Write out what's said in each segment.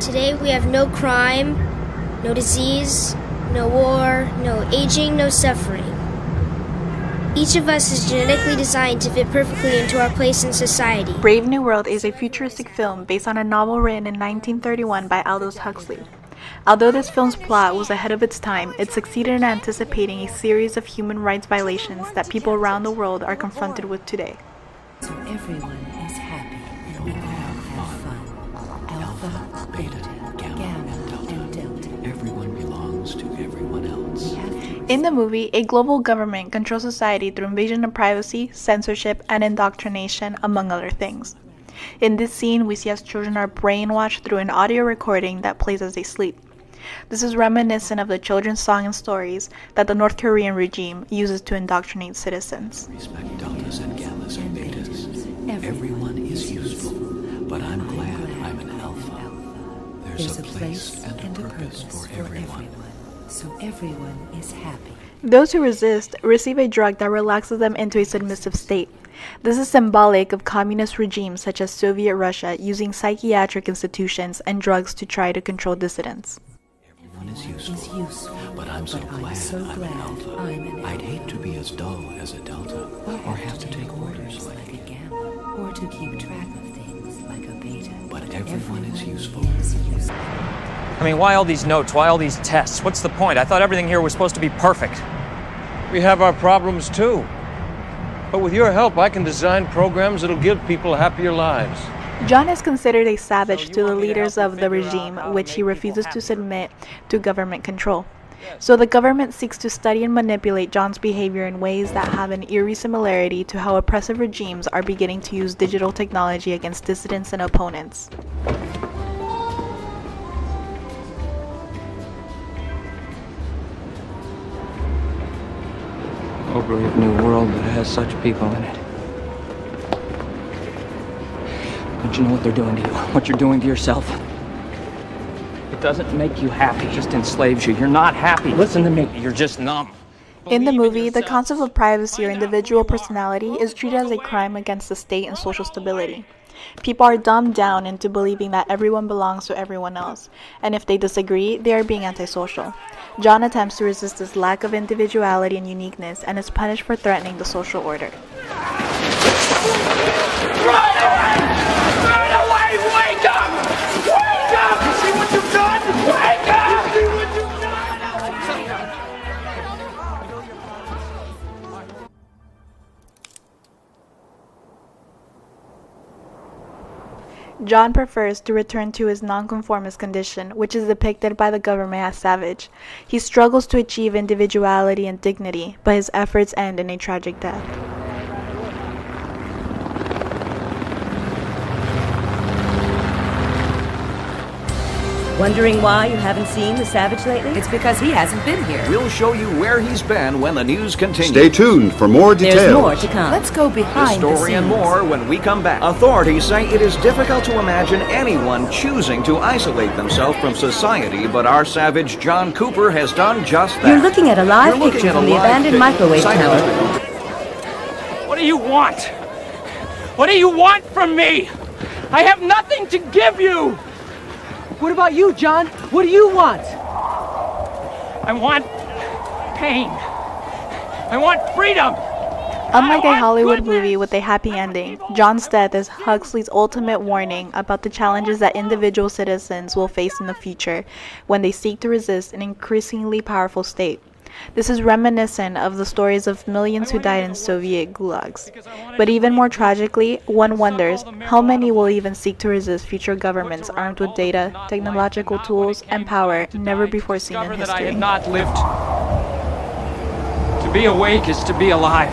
Today we have no crime, no disease, no war, no aging, no suffering. Each of us is genetically designed to fit perfectly into our place in society. Brave New World is a futuristic film based on a novel written in 1931 by Aldous Huxley. Although this film's plot was ahead of its time, it succeeded in anticipating a series of human rights violations that people around the world are confronted with today. So everyone In the movie, a global government controls society through invasion of privacy, censorship, and indoctrination, among other things. In this scene, we see as children are brainwashed through an audio recording that plays as they sleep. This is reminiscent of the children's song and stories that the North Korean regime uses to indoctrinate citizens. Respect deltas and gammas and betas. Everyone is useful, but I'm glad I'm an alpha. There's a place and a purpose for everyone. So everyone is happy. Those who resist receive a drug that relaxes them into a submissive state. This is symbolic of communist regimes such as Soviet Russia using psychiatric institutions and drugs to try to control dissidents. Everyone is Is useful, useful. but I'm so But I'm glad I'm glad an alpha. I'm an I'd hate to be as dull as a delta, or have to take orders like like a gamma, or to keep track of things like a beta. But everyone is useful. is useful. I mean, why all these notes? Why all these tests? What's the point? I thought everything here was supposed to be perfect. We have our problems too. But with your help, I can design programs that'll give people happier lives. John is considered a savage So to the want me to leaders of the regime, which he refuses to submit to government control. So the government seeks to study and manipulate John's behavior in ways that have an eerie similarity to how oppressive regimes are beginning to use digital technology against dissidents and opponents. Oh, brave new world that has such people in it. Don't you know what they're doing to you? What you're doing to yourself? It doesn't make you happy, it just enslaves you. You're not happy. Listen to me. You're just numb. In the movie, the concept of privacy or individual personality is treated as a crime against the state and social stability. People are dumbed down into believing that everyone belongs to everyone else, and if they disagree, they are being antisocial. John attempts to resist this lack of individuality and uniqueness and is punished for threatening the social order. John prefers to return to his nonconformist condition, which is depicted by the government as savage. He struggles to achieve individuality and dignity, but his efforts end in a tragic death. Wondering why you haven't seen the Savage lately? It's because he hasn't been here. We'll show you where he's been when the news continues. Stay tuned for more details. There's more to come. Let's go behind the story and more when we come back. Authorities say it is difficult to imagine anyone choosing to isolate themselves from society, but our savage John Cooper has done just that. You're looking at a live You're picture from the abandoned picture. microwave tower. What do you want? What do you want from me? I have nothing to give you. What about you, John? What do you want? I want pain. I want freedom. Unlike a Hollywood goodness. movie with a happy ending, John's death is Huxley's ultimate warning about the challenges that individual citizens will face in the future when they seek to resist an increasingly powerful state. This is reminiscent of the stories of millions who died in Soviet gulags. But even more tragically, one wonders how many will even seek to resist future governments armed with data, technological tools, and power never before seen in I history. have not lived. To be awake is to be alive.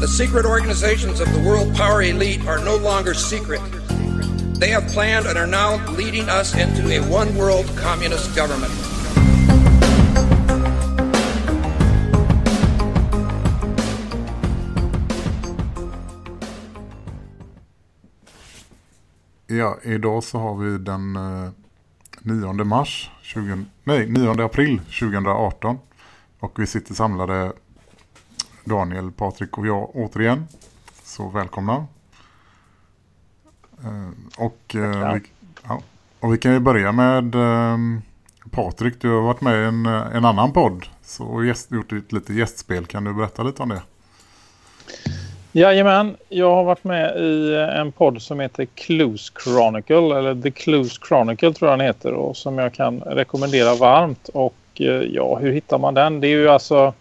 The secret organizations of the world power elite are no longer secret. They have planned and are now leading us into a one world communist government. Ja, idag så har vi den eh, 9 mars 20, nej, 9 april 2018 och vi sitter samlade Daniel, Patrik och jag återigen. Så välkomna. Eh, och, eh, vi, ja, och vi kan ju börja med eh, Patrik, du har varit med i en, en annan podd så gäst, gjort ett lite gästspel. Kan du berätta lite om det? Jajamän, jag har varit med i en podd som heter Clues Chronicle eller The Clues Chronicle tror jag den heter och som jag kan rekommendera varmt och ja, hur hittar man den? Det är ju alltså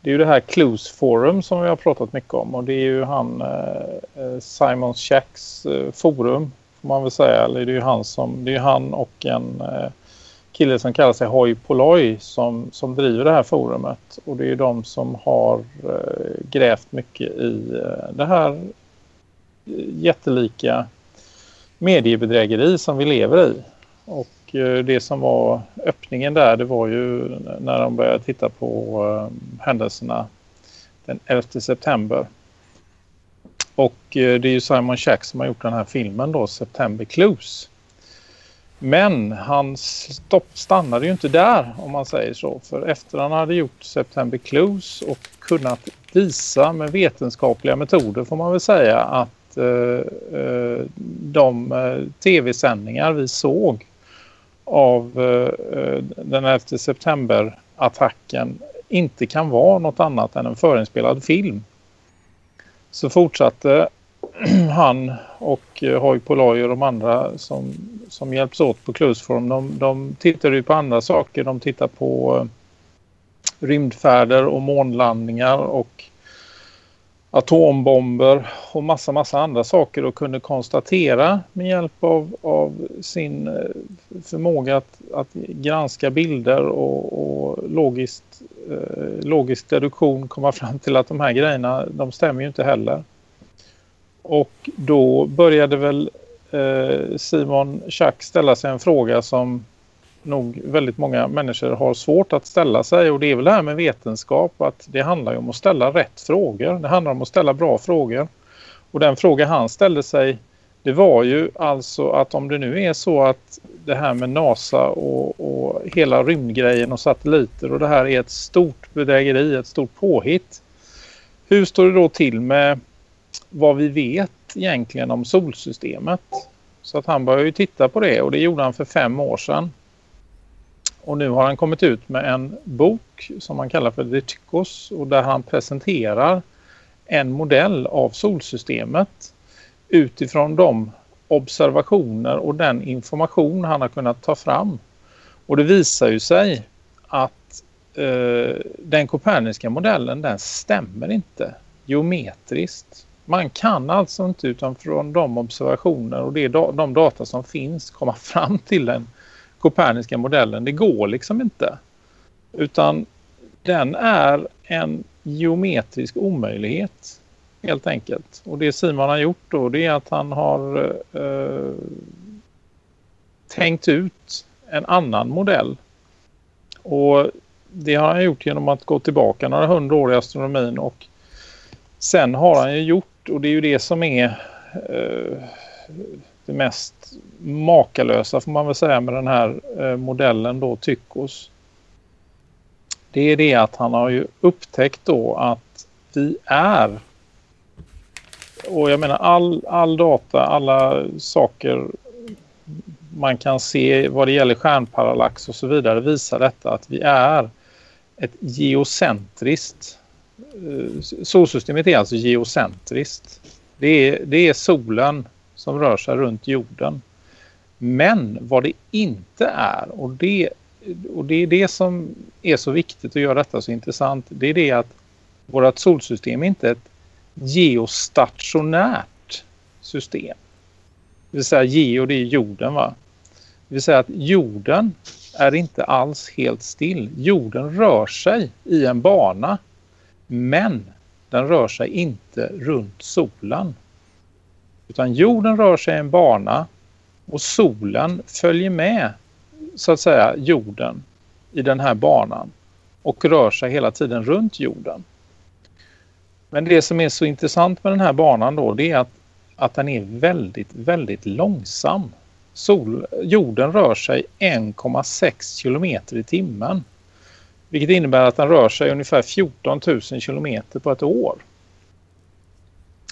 det är ju det här Clues Forum som vi har pratat mycket om och det är ju han eh, eh Simon Shacks eh, forum får man väl säga. Eller det är ju han som, det är han och en eh, kille som kallar sig Hoi Poloi som, som driver det här forumet. Och det är ju de som har eh, grävt mycket i eh, det här eh, jättelika mediebedrägeri som vi lever i. Och Eh, det som var öppningen där det var ju när de började titta på eh, händelserna den 11 september. Och eh, det är ju Simon Shack som har gjort den här filmen då, September Clues. Men han stopp, stannade ju inte där om man säger så. För efter han hade gjort September Clues och kunnat visa med vetenskapliga metoder får man väl säga att eh, eh de eh, tv-sändningar vi såg av eh, eh, den 11 september-attacken inte kan vara något annat än en förinspelad film. Så fortsatte han och eh, Hoj Poloj och de andra som, som hjälps åt på Klusform, de, de tittar ju på andra saker. De tittar på eh, rymdfärder och månlandningar och atombomber och massa massa andra saker och kunde konstatera med hjälp av, av sin eh, förmåga att, att granska bilder och, och logiskt, eh, logisk deduktion komma fram till att de här grejerna de stämmer ju inte heller. Och då började väl eh, Simon Schack ställa sig en fråga som nog väldigt många människor har svårt att ställa sig och det är väl det här med vetenskap att det handlar ju om att ställa rätt frågor. Det handlar om att ställa bra frågor. Och den fråga han ställde sig det var ju alltså att om det nu är så att det här med NASA och, och hela rymdgrejen och satelliter och det här är ett stort bedrägeri, ett stort påhitt. Hur står det då till med vad vi vet egentligen om solsystemet? Så att han började ju titta på det och det gjorde han för fem år sedan. Och nu har han kommit ut med en bok som han kallar för The och där han presenterar en modell av solsystemet utifrån de observationer och den information han har kunnat ta fram. Och det visar ju sig att eh, den koperniska modellen den stämmer inte geometriskt. Man kan alltså inte utifrån de observationer och det, de data som finns komma fram till en koperniska modellen. Det går liksom inte. Utan den är en geometrisk omöjlighet helt enkelt. Och det Simon har gjort då det är att han har eh, tänkt ut en annan modell. Och det har han gjort genom att gå tillbaka några hundra år i astronomin och sen har han ju gjort, och det är ju det som är eh, det mest makalösa får man väl säga med den här eh, modellen då Tychos. Det är det att han har ju upptäckt då att vi är och jag menar all, all data, alla saker man kan se vad det gäller stjärnparallax och så vidare visar detta att vi är ett geocentriskt eh, solsystemet är alltså geocentriskt. Det är, det är solen som rör sig runt jorden. Men vad det inte är och det, och det är det som är så viktigt att göra detta så intressant. Det är det att vårt solsystem är inte ett geostationärt system. Det vill säga geo det är jorden va. Det vill säga att jorden är inte alls helt still. Jorden rör sig i en bana men den rör sig inte runt solen. Utan jorden rör sig i en bana och solen följer med så att säga jorden i den här banan och rör sig hela tiden runt jorden. Men det som är så intressant med den här banan då det är att, att den är väldigt, väldigt långsam. Sol, jorden rör sig 1,6 kilometer i timmen. Vilket innebär att den rör sig ungefär 14 000 kilometer på ett år.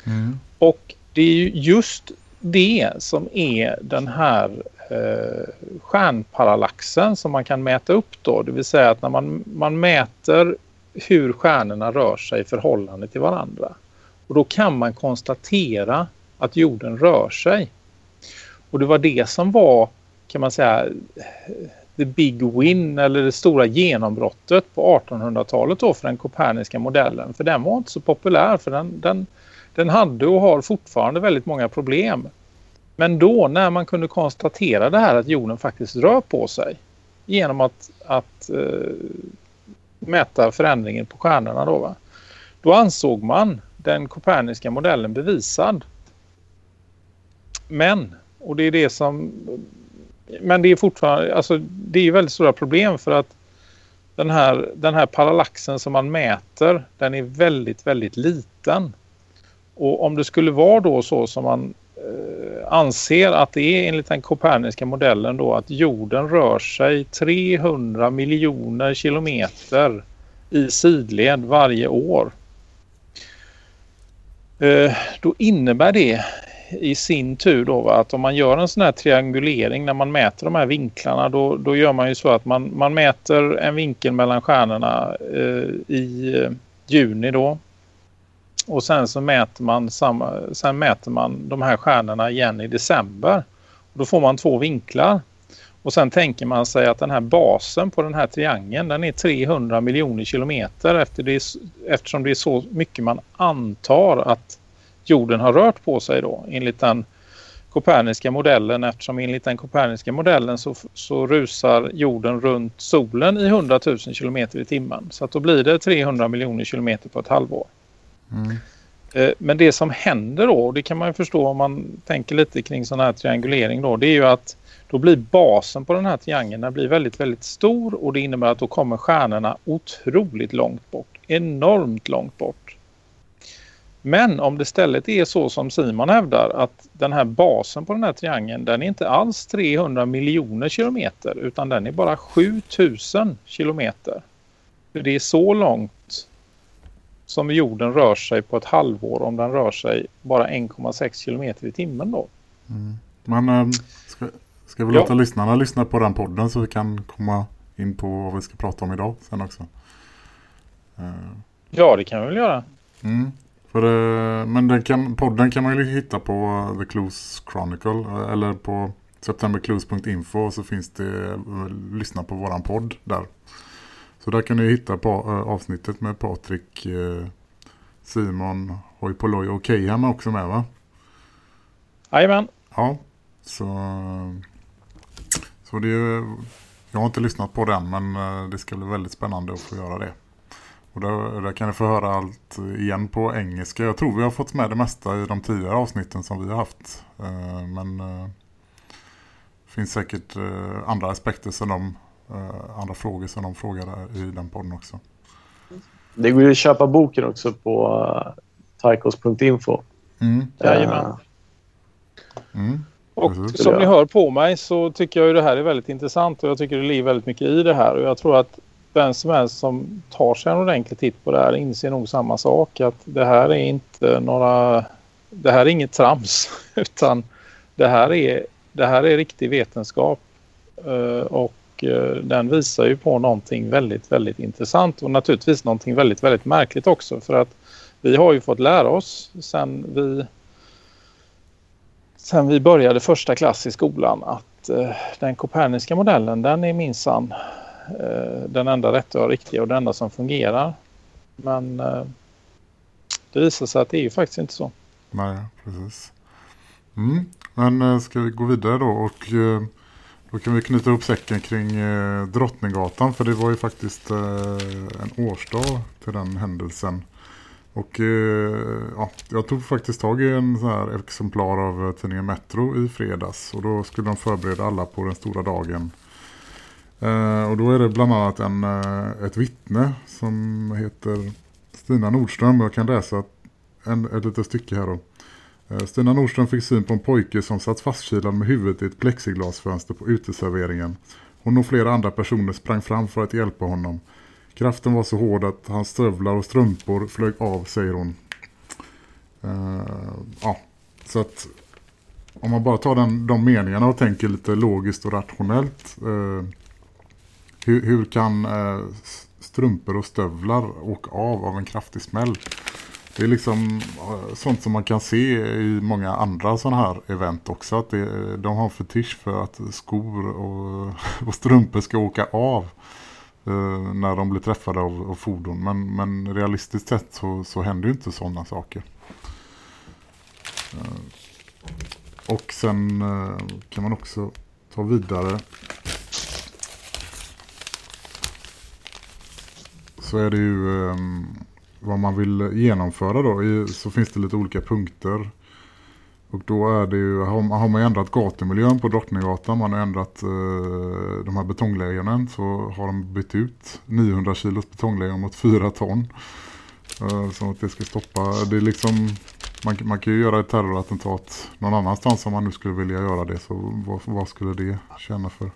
Mm. Och det är ju just det som är den här eh, stjärnparallaxen som man kan mäta upp då. Det vill säga att när man, man mäter hur stjärnorna rör sig i förhållande till varandra. Och då kan man konstatera att jorden rör sig. Och det var det som var, kan man säga, the big win eller det stora genombrottet på 1800-talet då för den koperniska modellen. För den var inte så populär för den, den, den hade och har fortfarande väldigt många problem. Men då när man kunde konstatera det här att jorden faktiskt rör på sig genom att, att uh, mäta förändringen på stjärnorna då va. Då ansåg man den koperniska modellen bevisad. Men, och det är det som men det är fortfarande, alltså det är väldigt stora problem för att den här, den här parallaxen som man mäter, den är väldigt, väldigt liten. Och om det skulle vara då så som man eh, anser att det är enligt den koperniska modellen då att jorden rör sig 300 miljoner kilometer i sidled varje år. Eh, då innebär det i sin tur då va? att om man gör en sån här triangulering när man mäter de här vinklarna då, då gör man ju så att man, man mäter en vinkel mellan stjärnorna eh, i eh, juni då och sen så mäter man samma, sen mäter man de här stjärnorna igen i december och då får man två vinklar och sen tänker man sig att den här basen på den här triangeln den är 300 miljoner kilometer efter det, eftersom det är så mycket man antar att jorden har rört på sig då enligt den koperniska modellen eftersom enligt den koperniska modellen så, så rusar jorden runt solen i 100 000 kilometer i timmen. Så att då blir det 300 miljoner kilometer på ett halvår. Mm. Men det som händer då, och det kan man ju förstå om man tänker lite kring sån här triangulering då, det är ju att då blir basen på den här triangeln den blir väldigt, väldigt stor och det innebär att då kommer stjärnorna otroligt långt bort. Enormt långt bort. Men om det istället är så som Simon hävdar att den här basen på den här triangeln den är inte alls 300 miljoner kilometer utan den är bara 7000 kilometer. För det är så långt som jorden rör sig på ett halvår om den rör sig bara 1,6 kilometer i timmen då. Mm. Men äh, ska, ska vi låta ja. lyssnarna lyssna på den podden så vi kan komma in på vad vi ska prata om idag sen också? Uh. Ja, det kan vi väl göra. Mm. För, eh, men den kan, podden kan man ju hitta på The Clues Chronicle eh, eller på septemberclues.info så finns det eh, lyssna på våran podd där. Så där kan ni hitta på, avsnittet med Patrik, Simon, Hojpoloj och Keyham också med va? Jajamän. Ja, så, så det jag har inte lyssnat på den men det ska bli väldigt spännande att få göra det. Och där, där, kan ni få höra allt igen på engelska. Jag tror vi har fått med det mesta i de tidigare avsnitten som vi har haft. Eh, men det eh, finns säkert eh, andra aspekter som de, andra frågor som de frågar i den podden också. Det går ju att köpa boken också på taikos.info. Mm. Jajamän. Mm. Och som ni hör på mig så tycker jag ju det här är väldigt intressant och jag tycker det ligger väldigt mycket i det här och jag tror att vem som helst som tar sig en ordentlig titt på det här inser nog samma sak. Att det här är inte några... Det här är inget trams. Utan det här är, det här är riktig vetenskap. Eh, och eh, den visar ju på någonting väldigt, väldigt intressant. Och naturligtvis någonting väldigt, väldigt märkligt också. För att vi har ju fått lära oss sen vi sen vi började första klass i skolan att eh, den koperniska modellen den är minsann Eh, den enda rätta och riktiga och den enda som fungerar. Men eh, det visar sig att det är ju faktiskt inte så. Nej, precis. Mm. Men eh, ska vi gå vidare då och eh, då kan vi knyta ihop säcken kring eh, Drottninggatan för det var ju faktiskt eh, en årsdag till den händelsen. Och eh, ja, jag tog faktiskt tag i en sån här exemplar av eh, tidningen Metro i fredags och då skulle de förbereda alla på den stora dagen. Eh, och då är det bland annat en, eh, ett vittne som heter Stina Nordström. Jag kan läsa en, ett litet stycke här då. Eh, Stina Nordström fick syn på en pojke som satt fastkilad med huvudet i ett plexiglasfönster på uteserveringen. Hon och flera andra personer sprang fram för att hjälpa honom. Kraften var så hård att hans stövlar och strumpor flög av, säger hon. Uh, ja, så att om man bara tar den, de meningarna och tänker lite logiskt och rationellt. Uh, hur, hur, kan uh, strumpor och stövlar åka av av en kraftig smäll? Det är liksom sånt som man kan se i många andra sådana här event också. Att det, de har fetisch för att skor och, och strumpor ska åka av eh, när de blir träffade av, av fordon. Men, men realistiskt sett så, så händer ju inte sådana saker. Eh, och sen eh, kan man också ta vidare. Så är det ju ehm, vad man vill genomföra då. I, så finns det lite olika punkter. Och då är det ju, har, har man ändrat gatumiljön på Drottninggatan, man har ändrat eh, de här betonglägenen, så har de bytt ut 900 kilos betonglägen mot 4 ton. Eh, så att det ska stoppa, det är liksom, man, man kan ju göra ett terrorattentat någon annanstans om man nu skulle vilja göra det. Så vad, vad skulle det känna för?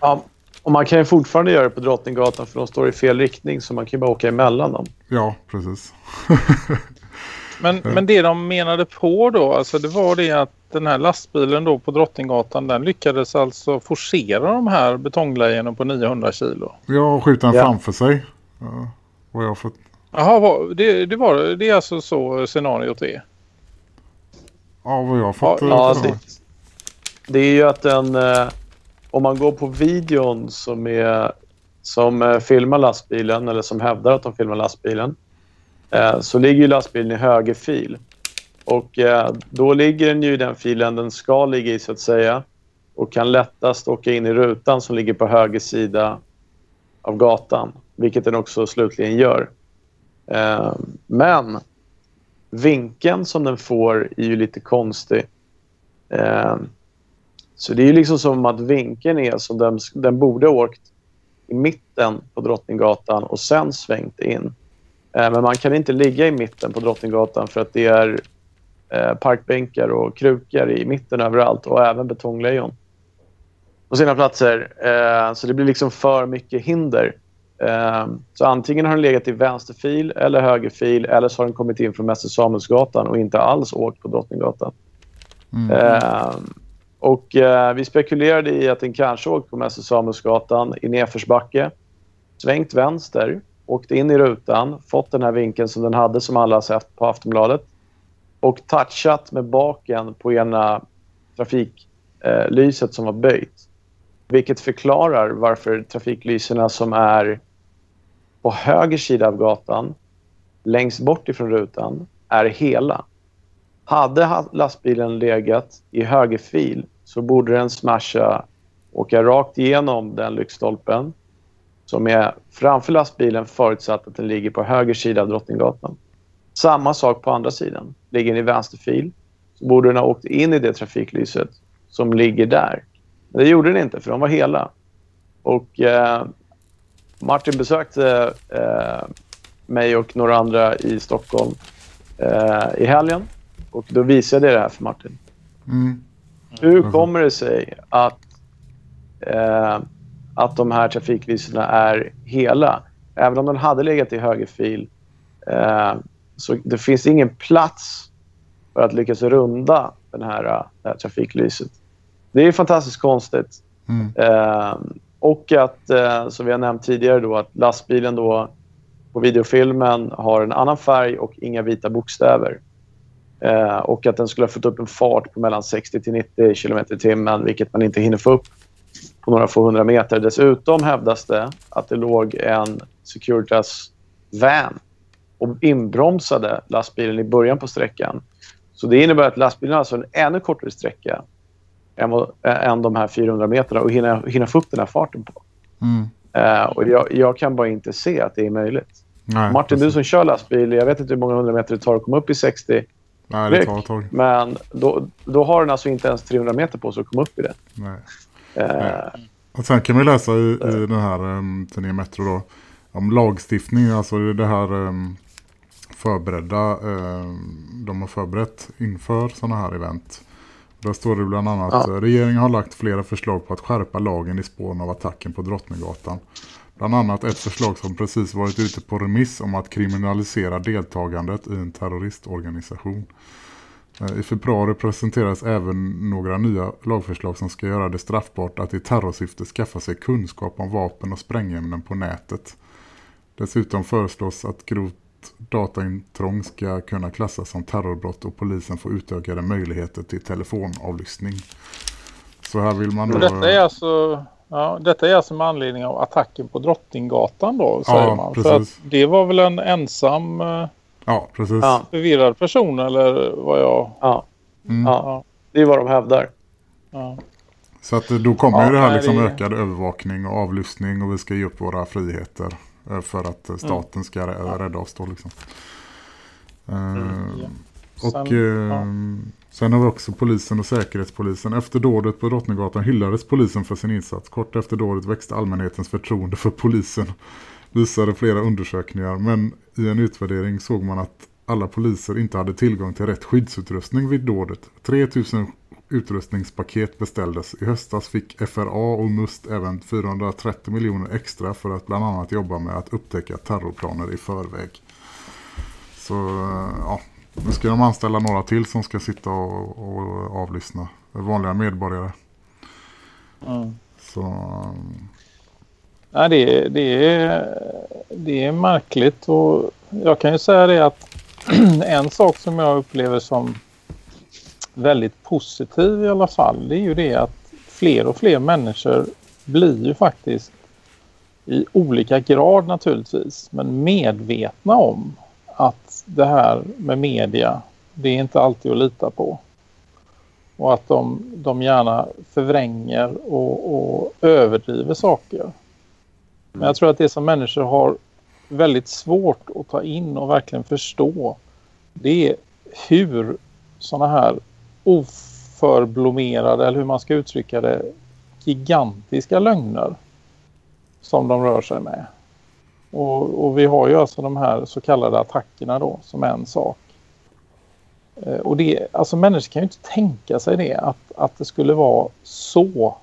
Ja, och man kan ju fortfarande göra det på Drottninggatan för de står i fel riktning så man kan ju bara åka emellan dem. Ja, precis. Men, men det de menade på då, alltså det var det att den här lastbilen då på Drottninggatan, den lyckades alltså forcera de här betonglejonen på 900 kilo. Ja, skjuta den ja. framför sig. Ja, vad jag fått... Jaha, det, det, var, det är alltså så scenariot är? Ja, vad jag har fått. Ja, det, det är ju att den, eh, om man går på videon som, är, som eh, filmar lastbilen eller som hävdar att de filmar lastbilen Eh, så ligger ju lastbilen i höger fil. Och eh, då ligger den ju i den filen den ska ligga i så att säga och kan lättast åka in i rutan som ligger på höger sida av gatan, vilket den också slutligen gör. Eh, men vinkeln som den får är ju lite konstig. Eh, så det är ju liksom som att vinkeln är som den, den borde åkt i mitten på Drottninggatan och sen svängt in. Eh, men man kan inte ligga i mitten på Drottninggatan för att det är eh, parkbänkar och krukor i mitten överallt och även betonglejon på sina platser. Eh, så det blir liksom för mycket hinder. Så antingen har den legat i vänsterfil eller högerfil eller så har den kommit in från Mäster Samuelsgatan och inte alls åkt på Drottninggatan. Mm. Och eh, vi spekulerade i att den kanske åkt på Mäster Samuelsgatan i nedförsbacke, svängt vänster åkt in i rutan, fått den här vinkeln som den hade som alla har sett på Aftonbladet och touchat med baken på ena trafiklyset eh, som var böjt. Vilket förklarar varför trafiklyserna som är på höger sida av gatan, längst bort ifrån rutan, är hela. Hade lastbilen legat i högerfil så borde den smasha, åka rakt igenom den lyktstolpen som är framför lastbilen förutsatt att den ligger på höger sida av Drottninggatan. Samma sak på andra sidan. Ligger den i vänsterfil så borde den ha åkt in i det trafiklyset som ligger där. Men det gjorde den inte för de var hela. Och eh, Martin besökte eh, mig och några andra i Stockholm eh, i helgen och då visade jag det här för Martin. Mm. Hur kommer det sig att eh, att de här trafiklyserna är hela. Även om den hade legat i högerfil eh, så det finns ingen plats för att lyckas runda den här, eh, det här trafiklyset. Det är fantastiskt konstigt. Mm. Eh, och att, eh, som vi har nämnt tidigare, då, att lastbilen då på videofilmen har en annan färg och inga vita bokstäver. Eh, och att den skulle ha fått upp en fart på mellan 60 till 90 km i timmen, vilket man inte hinner få upp på några få hundra meter. Dessutom hävdas det att det låg en Securitas van och inbromsade lastbilen i början på sträckan. Så det innebär att lastbilen har alltså en ännu kortare sträcka än, vad- än de här 400 meterna och hinna, hinna få upp den här farten på. Mm. Eh, och jag, jag kan bara inte se att det är möjligt. Nej, Martin, du som kör lastbil, jag vet inte hur många hundra meter det tar att komma upp i 60. Nej, det tar ett tag. Men då, då har den alltså inte ens 300 meter på sig att komma upp i det. Nej. Eh, Och sen kan vi läsa i, i den här um, tidningen Metro då om lagstiftning, alltså det här um, förberedda, um, de har förberett inför sådana här event. Där står det bland annat Ja. eh, regeringen har lagt flera förslag på att skärpa lagen i spåren av attacken på Drottninggatan. Bland annat ett förslag som precis varit ute på remiss om att kriminalisera deltagandet i en terroristorganisation. Eh, I februari presenteras även några nya lagförslag som ska göra det straffbart att i terrorsyfte skaffa sig kunskap om vapen och sprängämnen på nätet. Dessutom föreslås att grovt dataintrång ska kunna klassas som terrorbrott och polisen får utökade möjligheter till telefonavlyssning. Så här vill man då... Och detta är alltså... Ja, detta är alltså med anledning av attacken på Drottninggatan då, säger Ja, man. precis. För att det var väl en ensam eh, Ja, precis. förvirrad person eller vad jag... Ja. Mm. ja. Det är vad de hävdar. Ja. Så att eh, då kommer Ja, ju det här liksom det- ökad övervakning och avlyssning och vi ska ge upp våra friheter eh, för att eh, staten ska rä- rädda oss då liksom. Eh, Och Sen- sen, har vi också polisen och säkerhetspolisen. Efter dådet på Drottninggatan hyllades polisen för sin insats. Kort efter dådet växte allmänhetens förtroende för polisen. Visade flera undersökningar. Men i en utvärdering såg man att alla poliser inte hade tillgång till rätt skyddsutrustning vid dådet. 3000 utrustningspaket beställdes. I höstas fick FRA och MUST även 430 miljoner extra för att bland annat jobba med att upptäcka terrorplaner i förväg. Så eh, ja, nu ska de anställa några till som ska sitta och, och avlyssna vanliga medborgare. Mm. Så um, Nej, det, är- det, är, det är märkligt och jag kan ju säga det att en sak som jag upplever som väldigt positiv i alla fall det är ju det att fler och fler människor blir ju faktiskt i olika grad naturligtvis men medvetna om det här med media det är inte alltid att lita på. Och att de, de gärna förvränger och, och överdriver saker. Men jag tror att det som människor har väldigt svårt att ta in och verkligen förstå det är hur sådana här oförblommerade eller hur man ska uttrycka det gigantiska lögner som de rör sig med. Och, och vi har ju alltså de här så kallade attackerna då som en sak. Eh, och det, alltså människor kan ju inte tänka sig det att, att det skulle vara så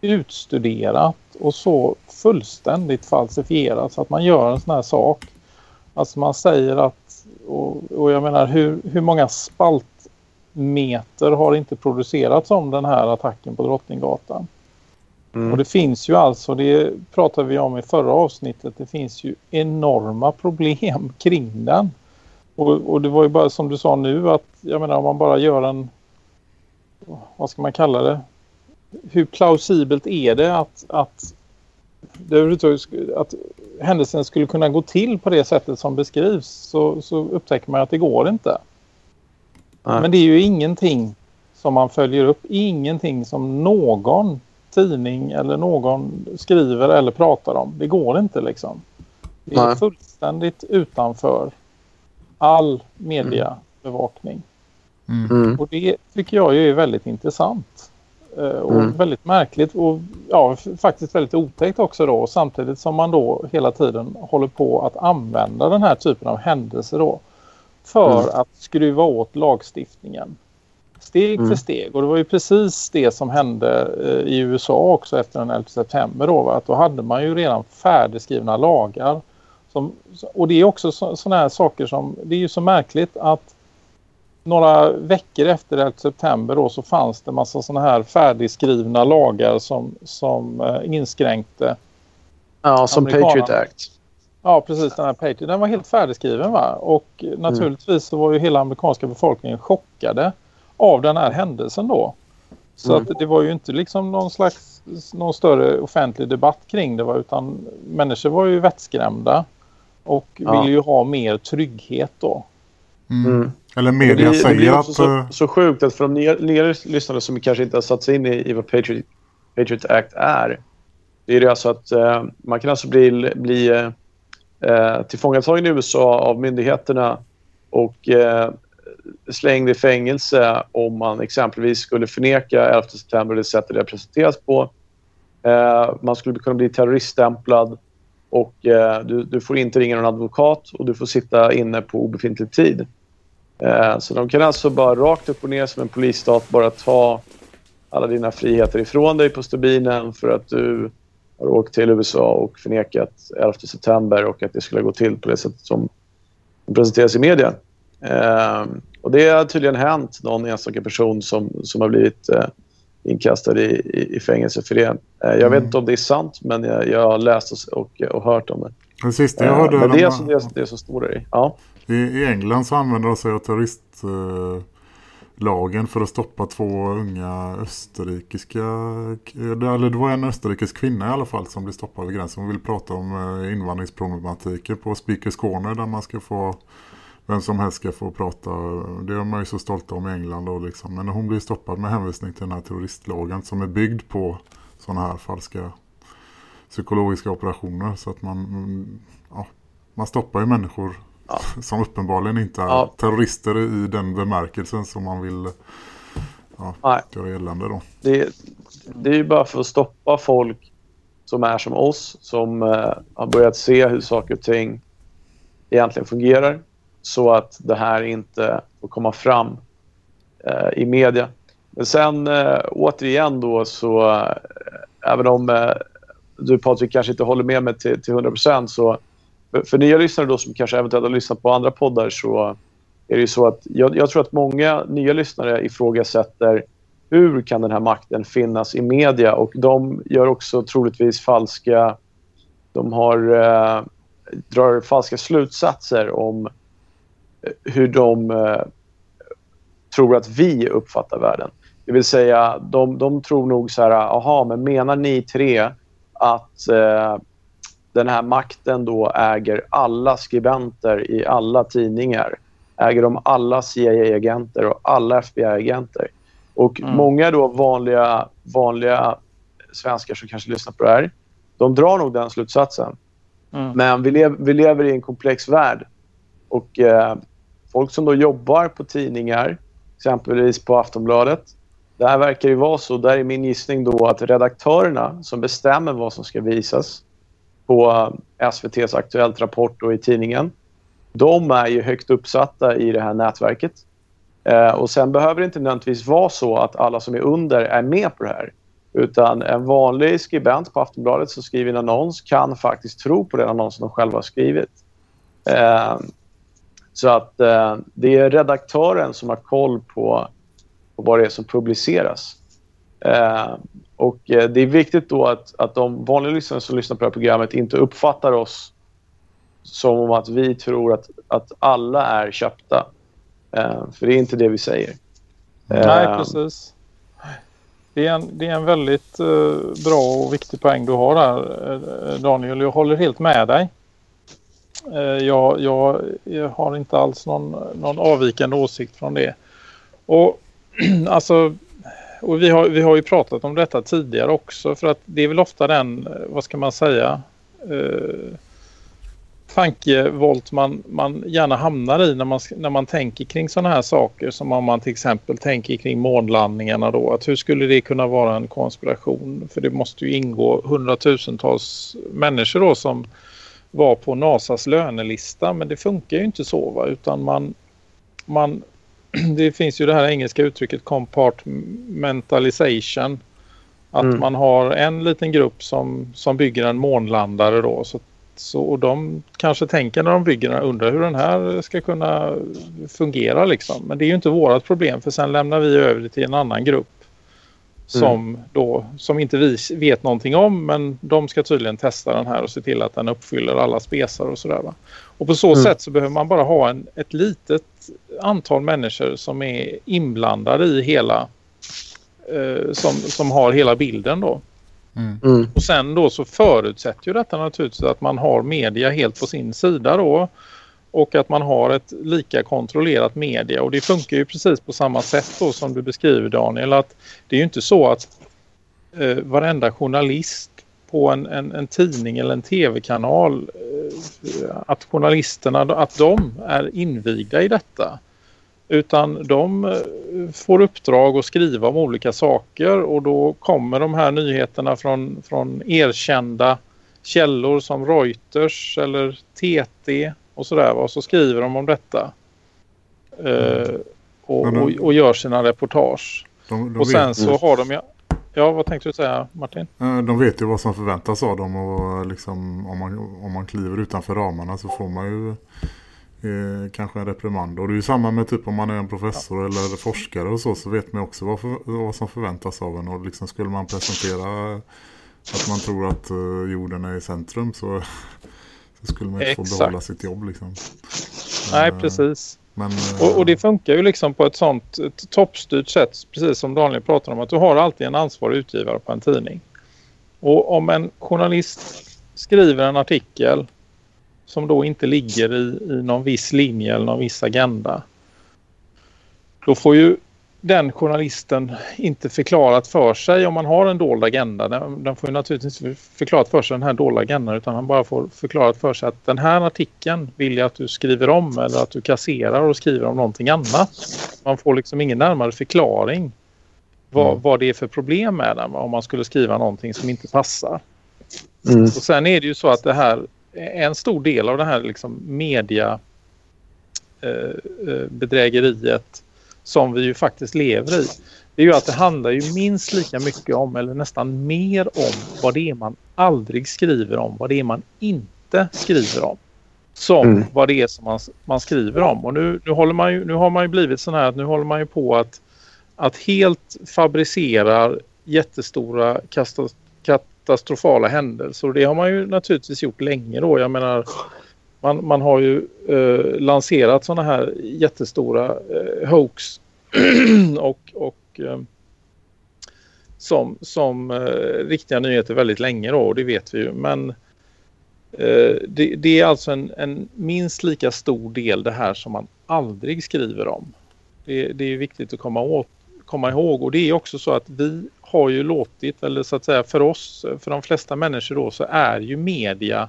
utstuderat och så fullständigt falsifierat så att man gör en sån här sak. Alltså man säger att, och, och jag menar hur, hur många spaltmeter har inte producerats om den här attacken på Drottninggatan? Och det finns ju alltså, det pratade vi om i förra avsnittet, det finns ju enorma problem kring den. Och, och det var ju bara som du sa nu att, jag menar om man bara gör en, vad ska man kalla det? Hur plausibelt är det att, att, att händelsen skulle kunna gå till på det sättet som beskrivs så, så upptäcker man att det går inte. Nej. Men det är ju ingenting som man följer upp, ingenting som någon tidning eller någon skriver eller pratar om. Det går inte liksom. Det är Nej. fullständigt utanför all mediebevakning. Mm. Och det tycker jag ju är väldigt intressant. eh, Och Mm. väldigt märkligt och ja, faktiskt väldigt otäckt också då. Samtidigt som man då hela tiden håller på att använda den här typen av händelser då. För Mm. att skruva åt lagstiftningen. Steg Mm. för steg. Och det var ju precis det som hände eh, i USA också efter den 11 september då. Va? Att då hade man ju redan färdigskrivna lagar. Som, och det är också sådana här saker som, det är ju så märkligt att några veckor efter 11 september då så fanns det massa sådana här färdigskrivna lagar som, som eh, inskränkte Ja, som. Patriot Act. Ja, precis. Den här Patriot. Den var helt färdigskriven va? Och naturligtvis så var ju hela amerikanska befolkningen chockade av den här händelsen då. Så Mm. att det var ju inte liksom någon slags någon större offentlig debatt kring det va? utan människor var ju vettskrämda och Ja. ville ju ha mer trygghet då. mm. Mm. Eller media det, säger det blir också att... så, eh, så sjukt att för de nya, lyssnare som kanske inte har satt sig in i, i vad Patriot, Patriot Act är. Det är det alltså att eh, man kan alltså bli, bli eh, eh, tillfångatagen i USA av myndigheterna och eh, slängd i fängelse om man exempelvis skulle förneka 11 september och det sättet det presenterats på. Eh, man skulle kunna bli terroriststämplad och eh, du, du får inte ringa någon advokat och du får sitta inne på obefintlig tid. Eh, så de kan alltså bara rakt upp och ner som en polisstat bara ta alla dina friheter ifrån dig på stubinen för att du har åkt till USA och förnekat 11 september och att det skulle gå till på det sättet som presenteras i media. Eh, och det har tydligen hänt någon enstaka person som, som har blivit eh, inkastad i, i, i fängelse för det. Eh, jag vet inte om det är sant, men jag, jag har läst och, och, hört om det. Det sista jag Eh, hörde... men det de- är alltså det, det som står där i. Ja. I, I England så använder de sig av terroristlagen för att stoppa två unga österrikiska... Eller det var en österrikisk kvinna i alla fall som blev stoppad vid gränsen. Hon vill prata om eh, invandringsproblematiken på Speakers Corner där man ska få... Vem som helst ska få prata. Det är man ju så stolta om i England då liksom. Men hon blir stoppad med hänvisning till den här terroristlagen som är byggd på sådana här falska psykologiska operationer. Så att man... Ja, man stoppar ju människor som uppenbarligen inte är Ja. terrorister i den bemärkelsen som man vill ja, göra gällande då. det, det är ju bara för att stoppa folk som är som oss, som eh, har börjat se hur saker och ting egentligen fungerar så att det här inte får komma fram eh, i media. Men sen eh, återigen då så eh, även om eh, du Patrik kanske inte håller med mig till, till 100% så för, för nya lyssnare då som kanske eventuellt har lyssnat på andra poddar så är det ju så att jag, jag tror att många nya lyssnare ifrågasätter hur kan den här makten finnas i media och de gör också troligtvis falska de har eh, drar falska slutsatser om eh, hur de eh, tror att vi uppfattar världen. Det vill säga, de, de tror nog så här, aha, men menar ni tre att eh, den här makten då äger alla skribenter i alla tidningar? Äger de alla CIA-agenter och alla FBI-agenter? Och Mm. många då vanliga, vanliga svenskar som kanske lyssnar på det här, de drar nog den slutsatsen. Mm. Men vi, lev, vi lever i en komplex värld. Och eh, folk som då jobbar på tidningar, exempelvis på Aftonbladet, där verkar det vara så, där är min gissning då att redaktörerna som bestämmer vad som ska visas på eh, SVTs Aktuellt Rapport och i tidningen, de är ju högt uppsatta i det här nätverket. Eh, och sen behöver det inte nödvändigtvis vara så att alla som är under är med på det här. Utan en vanlig skribent på Aftonbladet som skriver en annons kan faktiskt tro på den annonsen de själva har skrivit. Eh, så att eh, det är redaktören som har koll på, på vad det är som publiceras. Eh, och eh, det är viktigt då att, att de vanliga lyssnare som lyssnar på det här programmet inte uppfattar oss som om att vi tror att, att alla är köpta. Eh, för det är inte det vi säger. Eh, Nej, precis. Det är en, det är en väldigt eh, bra och viktig poäng du har där eh, Daniel. Jag håller helt med dig. Eh, jag, jag, jag har inte alls någon, någon avvikande åsikt från det. Och alltså och vi har, vi har ju pratat om detta tidigare också för att det är väl ofta den, eh, vad ska man säga, eh, tankevolt man, man gärna hamnar i när man, när man tänker kring sådana här saker som om man till exempel tänker kring månlandningarna då. Att hur skulle det kunna vara en konspiration? För det måste ju ingå hundratusentals människor då som var på NASAs lönelista men det funkar ju inte så va? Utan man, man det finns ju det här engelska uttrycket compartmentalization. Att Mm. man har en liten grupp som, som bygger en månlandare då så, så, och de kanske tänker när de bygger den undrar hur den här ska kunna fungera liksom. Men det är ju inte vårat problem för sen lämnar vi över det till en annan grupp som då som inte vi vet någonting om men de ska tydligen testa den här och se till att den uppfyller alla spesar och sådär va. Och på så Mm. sätt så behöver man bara ha en, ett litet antal människor som är inblandade i hela eh, som, som har hela bilden då. Mm. Och sen då så förutsätter ju detta naturligtvis att man har media helt på sin sida då och att man har ett lika kontrollerat media. Och det funkar ju precis på samma sätt då som du beskriver Daniel. Att det är ju inte så att eh, varenda journalist på en, en, en tidning eller en tv-kanal eh, att journalisterna att de är invigda i detta. Utan de eh, får uppdrag att skriva om olika saker. Och då kommer de här nyheterna från, från erkända källor som Reuters eller TT och sådär. Och så skriver de om detta. Eh, och, Men de- och, och gör sina reportage. De, de och sen så har de ju... Ja, vad tänkte du säga Martin? Eh, De vet ju vad som förväntas av dem och liksom, om, man, om man kliver utanför ramarna så får man ju eh, kanske en reprimand. Och det är ju samma med typ om man är en professor eller forskare och så så vet man också vad, för, vad som förväntas av en. Och liksom skulle man presentera att man tror att eh, jorden är i centrum så, så skulle man inte få Exakt. behålla sitt jobb liksom. Nej, Eh, precis. Men, Och, och det funkar ju liksom på ett sånt ett toppstyrt sätt, precis som Daniel pratar om, att du har alltid en ansvarig utgivare på en tidning. Och om en journalist skriver en artikel som då inte ligger i, i någon viss linje eller någon viss agenda, då får ju den journalisten inte förklarat för sig om man har en dold agenda. Den, den får ju naturligtvis inte förklarat för sig den här dolda agendan utan han bara får förklarat för sig att den här artikeln vill jag att du skriver om eller att du kasserar och skriver om någonting annat. Man får liksom ingen närmare förklaring vad, Mm. vad det är för problem med den om man skulle skriva någonting som inte passar. Mm. Och sen är det ju så att det här en stor del av det här liksom media eh, eh, bedrägeriet som vi ju faktiskt lever i. Det är ju att det handlar ju minst lika mycket om eller nästan mer om vad det är man aldrig skriver om, vad det är man inte skriver om. Som Mm. vad det är som man, man skriver om. Och nu, nu, håller man ju, nu har man ju blivit sån här att nu håller man ju på att, att helt fabricera jättestora katastrofala händelser. Och det har man ju naturligtvis gjort länge då. Jag menar man, man har ju eh, lanserat sådana här jättestora eh, hoax och, och eh, som, som eh, riktiga nyheter väldigt länge då och det vet vi ju. Men eh, det, det är alltså en, en minst lika stor del det här som man aldrig skriver om. Det, det är viktigt att komma, åt, komma ihåg och det är också så att vi har ju låtit, eller så att säga för oss, för de flesta människor då så är ju media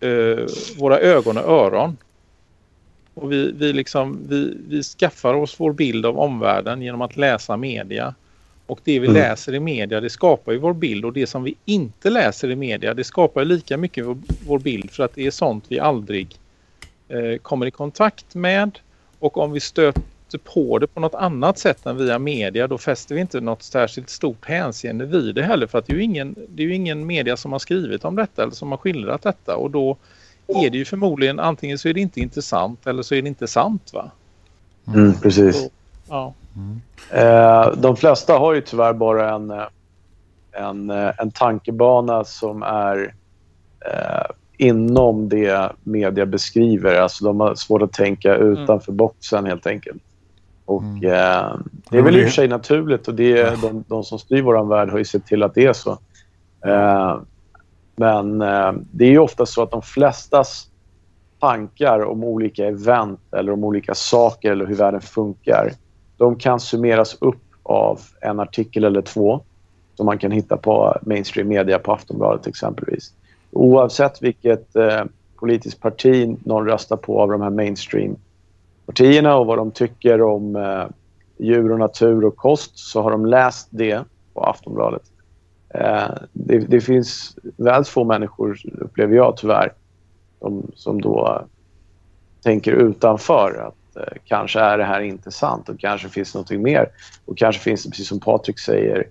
eh, våra ögon och öron. Och vi, vi, liksom, vi, vi skaffar oss vår bild av omvärlden genom att läsa media. Och det vi Mm. läser i media det skapar ju vår bild och det som vi inte läser i media det skapar lika mycket vår, vår bild för att det är sånt vi aldrig eh, kommer i kontakt med. Och om vi stöter på det på något annat sätt än via media då fäster vi inte något särskilt stort hänseende vid det heller för att det är ju ingen, det är ju ingen media som har skrivit om detta eller som har skildrat detta och då är det ju förmodligen antingen så är det inte intressant eller så är det inte sant va? Mm, precis. Ja. Eh, de flesta har ju tyvärr bara en, en, en tankebana som är eh, inom det media beskriver. Alltså de har svårt att tänka utanför boxen helt enkelt. Och eh, det är väl i och för sig naturligt och det är, de, de som styr vår värld har ju sett till att det är så. Eh, men eh, det är ju ofta så att de flestas tankar om olika event eller om olika saker eller hur världen funkar de kan summeras upp av en artikel eller två som man kan hitta på mainstream media på Aftonbladet exempelvis. Oavsett vilket eh, politiskt parti någon röstar på av de här mainstream partierna och vad de tycker om eh, djur och natur och kost så har de läst det på Aftonbladet. Eh, det, det finns väl få människor, upplever jag tyvärr, som, som då tänker utanför att eh, kanske är det här inte sant och kanske finns något mer. Och kanske finns det, precis som Patrik säger,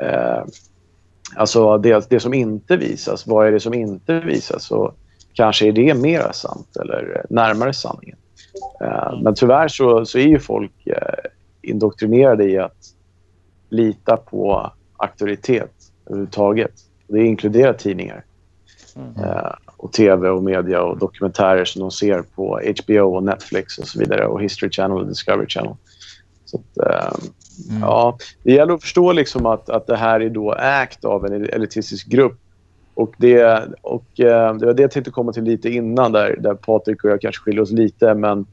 eh, alltså det, det som inte visas. Vad är det som inte visas? Och kanske är det mer sant eller eh, närmare sanningen. Eh, men tyvärr så, så är ju folk eh, indoktrinerade i att lita på auktoritet överhuvudtaget. Det inkluderar tidningar. Eh, och tv och media och dokumentärer som de ser på HBO och Netflix och så vidare och History Channel och Discovery Channel. Så att, eh, ja, det gäller att förstå liksom att, att det här är då ägt av en elitistisk grupp och, det, och eh, det var det jag tänkte komma till lite innan där, där Patrik och jag kanske skiljer oss lite. Men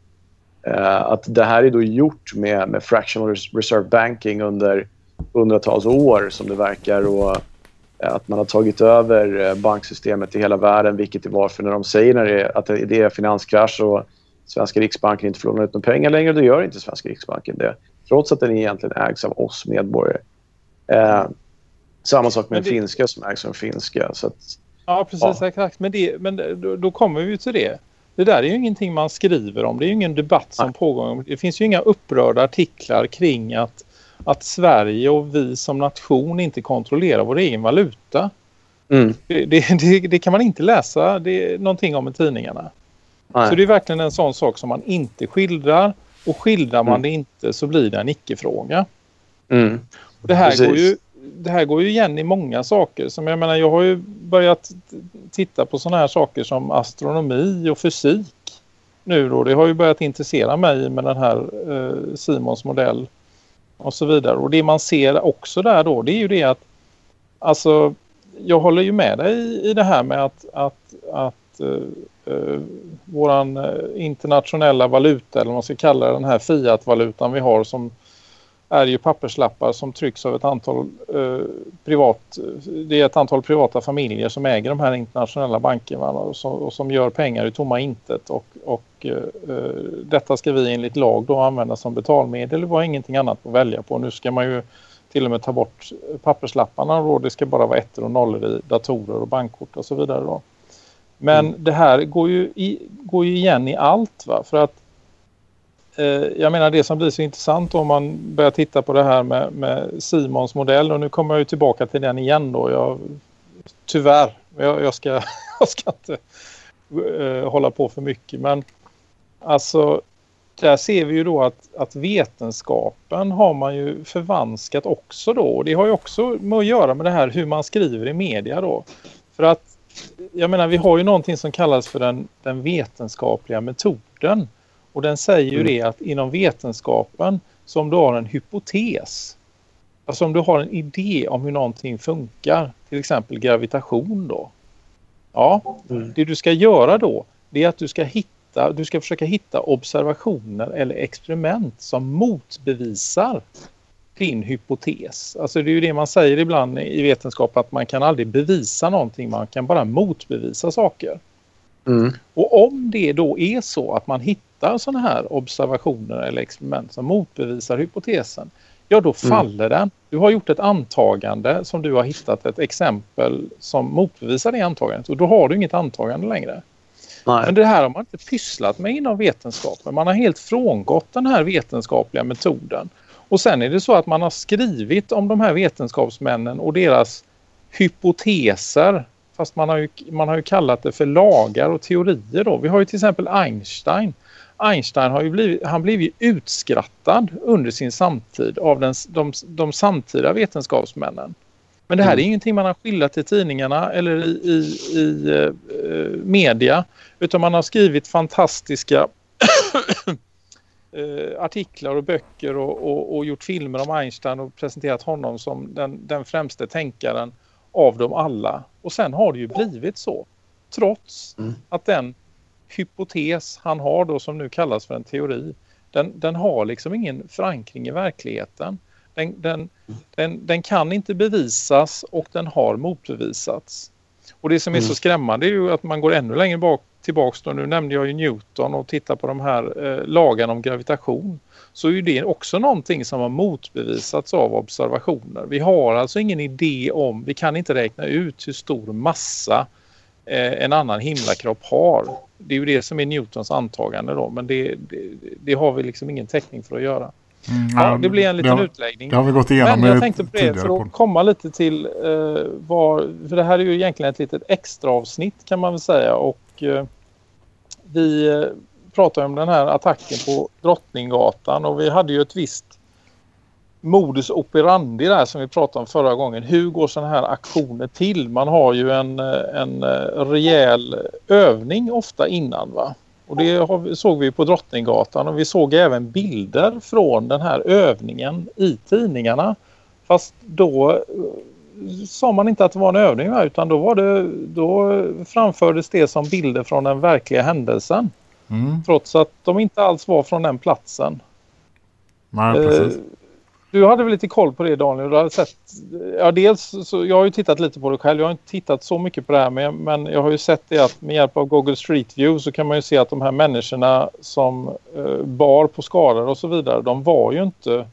eh, att det här är då gjort med, med fractional reserve banking under hundratals år som det verkar. Och eh, att man har tagit över eh, banksystemet i hela världen, vilket det var för när de säger när det är, att det är finanskrasch och svenska riksbanken inte får låna ut några pengar längre, då gör inte svenska riksbanken det. Trots att den egentligen ägs av oss medborgare. Eh, samma sak med det- finska som ägs av finska. Så att, Ja, precis. Exakt. Men, det, men då, då kommer vi till det. Det där är ju ingenting man skriver om. Det är ju ingen debatt som pågår. Det finns ju inga upprörda artiklar kring att, att Sverige och vi som nation inte kontrollerar vår egen valuta. Mm. Det, det, det, kan man inte läsa det är någonting om i tidningarna. Nej. Så det är verkligen en sån sak som man inte skildrar. Och skildrar man Mm. det inte så blir det en icke-fråga. Mm. Det här, Precis. går ju, det här går ju igen i många saker. Som jag menar, jag har ju börjat titta på sådana här saker som astronomi och fysik nu då. Det har ju börjat intressera mig med den här eh, Simons modell och så vidare. Och det man ser också där då, det är ju det att alltså, jag håller ju med dig i, i det här med att, att, att eh, eh, våran eh, internationella valuta, eller vad man ska kalla den här fiat-valutan vi har som är ju papperslappar som trycks av ett antal eh, privat, det är ett antal privata familjer som äger de här internationella bankerna och som, och som gör pengar i tomma intet och, och eh, eh, detta ska vi enligt lag då använda som betalmedel. Det var ingenting annat att välja på. Nu ska man ju till och med ta bort papperslapparna då. Det ska bara vara ettor och nollor i datorer och bankkort och så vidare då. Men det här går ju, i, går ju igen i allt va? För att Eh, jag menar det som blir så intressant om man börjar titta på det här med, med Simons modell och nu kommer jag ju tillbaka till den igen då. Jag, tyvärr, jag, jag, ska, jag ska inte uh, hålla på för mycket men alltså där ser vi ju då att, att vetenskapen har man ju förvanskat också då. Och det har ju också med att göra med det här hur man skriver i media då. För att jag menar vi har ju någonting som kallas för den, den vetenskapliga metoden. Och den säger ju Mm. det att inom vetenskapen så om du har en hypotes, alltså om du har en idé om hur någonting funkar, till exempel gravitation då. Ja, det du ska göra då det är att du ska hitta, du ska försöka hitta observationer eller experiment som motbevisar din hypotes. Alltså det är ju det man säger ibland i vetenskap att man kan aldrig bevisa någonting, man kan bara motbevisa saker. Mm. Och om det då är så att man hittar sådana här observationer eller experiment som motbevisar hypotesen, ja då Mm. faller den. Du har gjort ett antagande som du har hittat ett exempel som motbevisar det antagandet och då har du inget antagande längre. Nej. Men det här har man inte pysslat med inom vetenskapen. Man har helt frångått den här vetenskapliga metoden. Och sen är det så att man har skrivit om de här vetenskapsmännen och deras hypoteser. Fast man har ju, man har ju kallat det för lagar och teorier då. Vi har ju till exempel Einstein. Einstein har ju blivit, han blev ju utskrattad under sin samtid av den, de, de samtida vetenskapsmännen. Men det här är ingenting man har skildrat i tidningarna eller i, i, i eh, media. Utan man har skrivit fantastiska eh, artiklar och böcker och, och, och gjort filmer om Einstein och presenterat honom som den, den främste tänkaren av dem alla. Och sen har det ju blivit så. Trots att den hypotes han har då som nu kallas för en teori den, den har liksom ingen förankring i verkligheten. Den, den, den, den kan inte bevisas och den har motbevisats. Och det som är så Mm. skrämmande är ju att man går ännu längre bak, tillbaks då. Nu nämnde jag ju Newton och tittar på de här eh, lagarna om gravitation. Så är ju det också någonting som har motbevisats av observationer. Vi har alltså ingen idé om, vi kan inte räkna ut hur stor massa eh, en annan himlakropp har. Det är ju det som är Newtons antagande då, men det, det, det har vi liksom ingen täckning för att göra. Mm, Ja, det blir en liten det har- utläggning. det har vi gått igenom Men jag tänkte på det för att komma lite till eh, var, för det här är ju egentligen ett litet extra avsnitt kan man väl säga och eh, vi eh, pratade om den här attacken på Drottninggatan och vi hade ju ett visst modus operandi där som vi pratade om förra gången. Hur går sådana här aktioner till? Man har ju en, eh, en eh, rejäl övning ofta innan va? Och det vi- såg vi på Drottninggatan och vi såg även bilder från den här övningen i tidningarna. Fast då sa man inte att det var en övning va? utan då, var det, då framfördes det som bilder från den verkliga händelsen. Mm. Trots att de inte alls var från den platsen. Nej, Eh. Du hade väl lite koll på det Daniel? Du hade sett, ja, dels så, jag har ju tittat lite på det själv. Jag har inte tittat så mycket på det här men jag, men jag har ju sett det att med hjälp av Google Street View så kan man ju se att de här människorna som eh, bar på skador och så vidare de var ju inte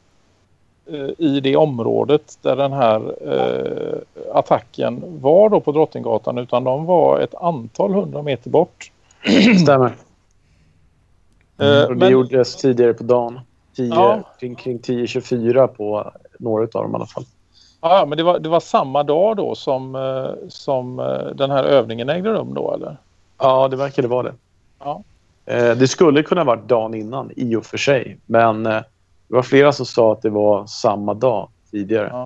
i det området där den här eh, attacken var då på Drottninggatan utan de var ett antal hundra meter bort. Stämmer. Eh, Och det men- gjordes tidigare på dagen. 10, Ja. Kring, kring 10.24 på några av dem i alla fall. Ja, men det var, det var samma dag då som, eh, som eh, den här övningen ägde rum då eller? Ja, det verkade vara det. Ja. Eh, det skulle kunna ha varit dagen innan i och för sig. Men eh, det var flera som sa att det var samma dag tidigare.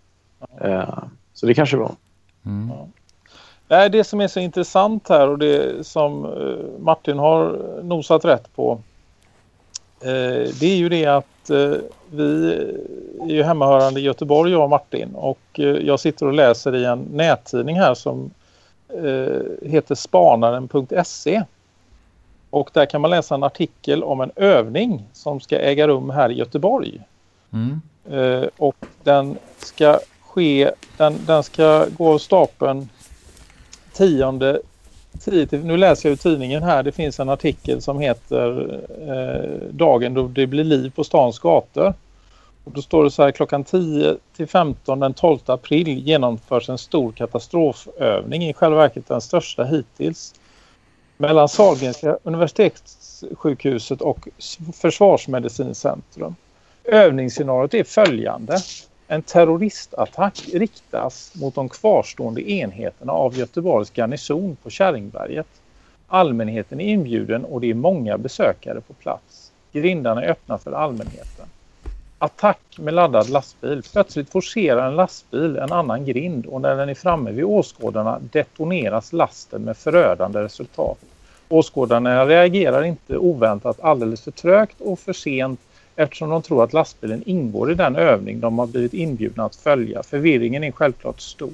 Eh, så det kanske var. Nej, det som är så intressant här och det som eh, Martin har nosat rätt på eh, det är ju det att vi är ju hemmahörande i Göteborg jag och Martin och jag sitter och läser i en nättidning här som heter spanaren.se och där kan man läsa en artikel om en övning som ska äga rum här i Göteborg. Mm. Eh, och den ska ske, den, den ska gå av stapeln 10, 10 till, nu läser jag ur tidningen här, det finns en artikel som heter eh, Dagen då det blir liv på stans gator. Och då står det så här klockan 10 till 15 den 12 april genomförs en stor katastrofövning, i själva verket den största hittills mellan Sahlgrenska universitetssjukhuset och Försvarsmedicincentrum. Övningsscenariot är följande. En terroristattack riktas mot de kvarstående enheterna av Göteborgs garnison på Kärringberget. Allmänheten är inbjuden och det är många besökare på plats. Grindarna är öppna för allmänheten. Attack med laddad lastbil. Plötsligt forcerar en lastbil en annan grind och när den är framme vid åskådarna detoneras lasten med förödande resultat. Åskådarna reagerar inte oväntat alldeles för trögt och för sent eftersom de tror att lastbilen ingår i den övning de har blivit inbjudna att följa. Förvirringen är självklart stor.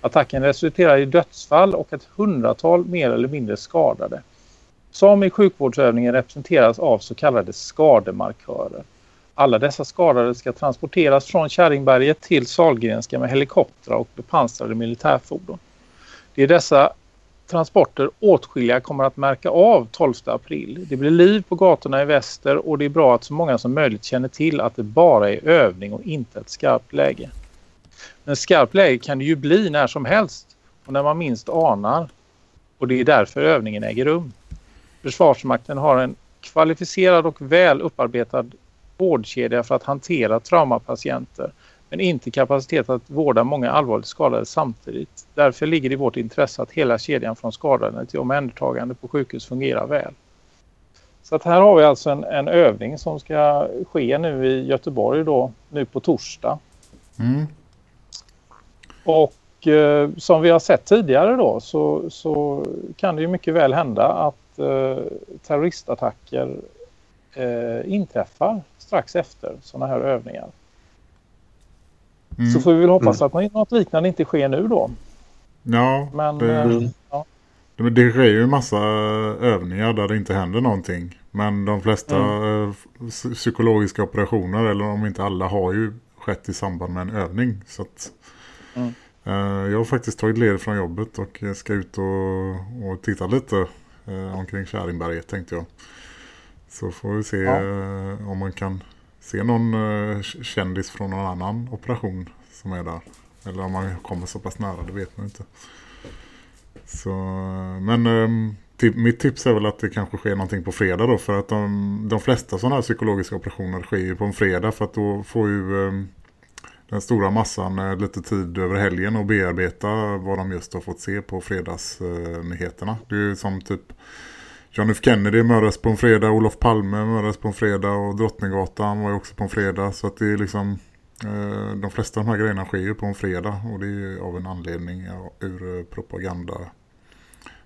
Attacken resulterar i dödsfall och ett hundratal mer eller mindre skadade. Som i sjukvårdsövningen representeras av så kallade skademarkörer. Alla dessa skadade ska transporteras från Kärringberget till Salgrenska med helikoptrar och bepansrade militärfordon. Det är dessa transporter åtskilliga kommer att märka av 12 april. Det blir liv på gatorna i väster och det är bra att så många som möjligt känner till att det bara är övning och inte ett skarpt läge. Men skarpt läge kan det ju bli när som helst och när man minst anar. Och det är därför övningen äger rum. Försvarsmakten har en kvalificerad och väl upparbetad vårdkedja för att hantera traumapatienter men inte kapacitet att vårda många allvarligt skadade samtidigt. Därför ligger det i vårt intresse att hela kedjan från skadade till omhändertagande på sjukhus fungerar väl. Så att här har vi alltså en, en övning som ska ske nu i Göteborg då, nu på torsdag. Mm. Och eh, som vi har sett tidigare då så, så kan det ju mycket väl hända att eh, terroristattacker eh, inträffar strax efter sådana här övningar. Mm. Så får vi väl hoppas att något liknande inte sker nu då. Ja, Men det, eh, ja. det, det sker ju en massa övningar där det inte händer någonting. Men de flesta Mm. eh, psykologiska operationer, eller om inte alla, har ju skett i samband med en övning. Så att, Mm. eh, jag har faktiskt tagit led från jobbet och ska ut och, och titta lite eh, omkring Kärringberget tänkte jag. Så får vi se Ja. eh, om man kan se någon eh, kändis från någon annan operation som är där. Eller om man kommer så pass nära, det vet man inte. Så, eh, men ehm, typ, mitt tips är väl att det kanske sker någonting på fredag då. För att de, de flesta sådana här psykologiska operationer sker ju på en fredag. För att då får ju ehm, den stora massan eh, lite tid över helgen att bearbeta vad de just har fått se på fredagsnyheterna. det är ju som typ John F. Kennedy mördades på en fredag, Olof Palme mördades på en fredag och Drottninggatan var ju också på en fredag. Så att det är liksom, eh, de flesta av de här grejerna sker ju på en fredag och det är ju av en anledning ja, ur eh, propaganda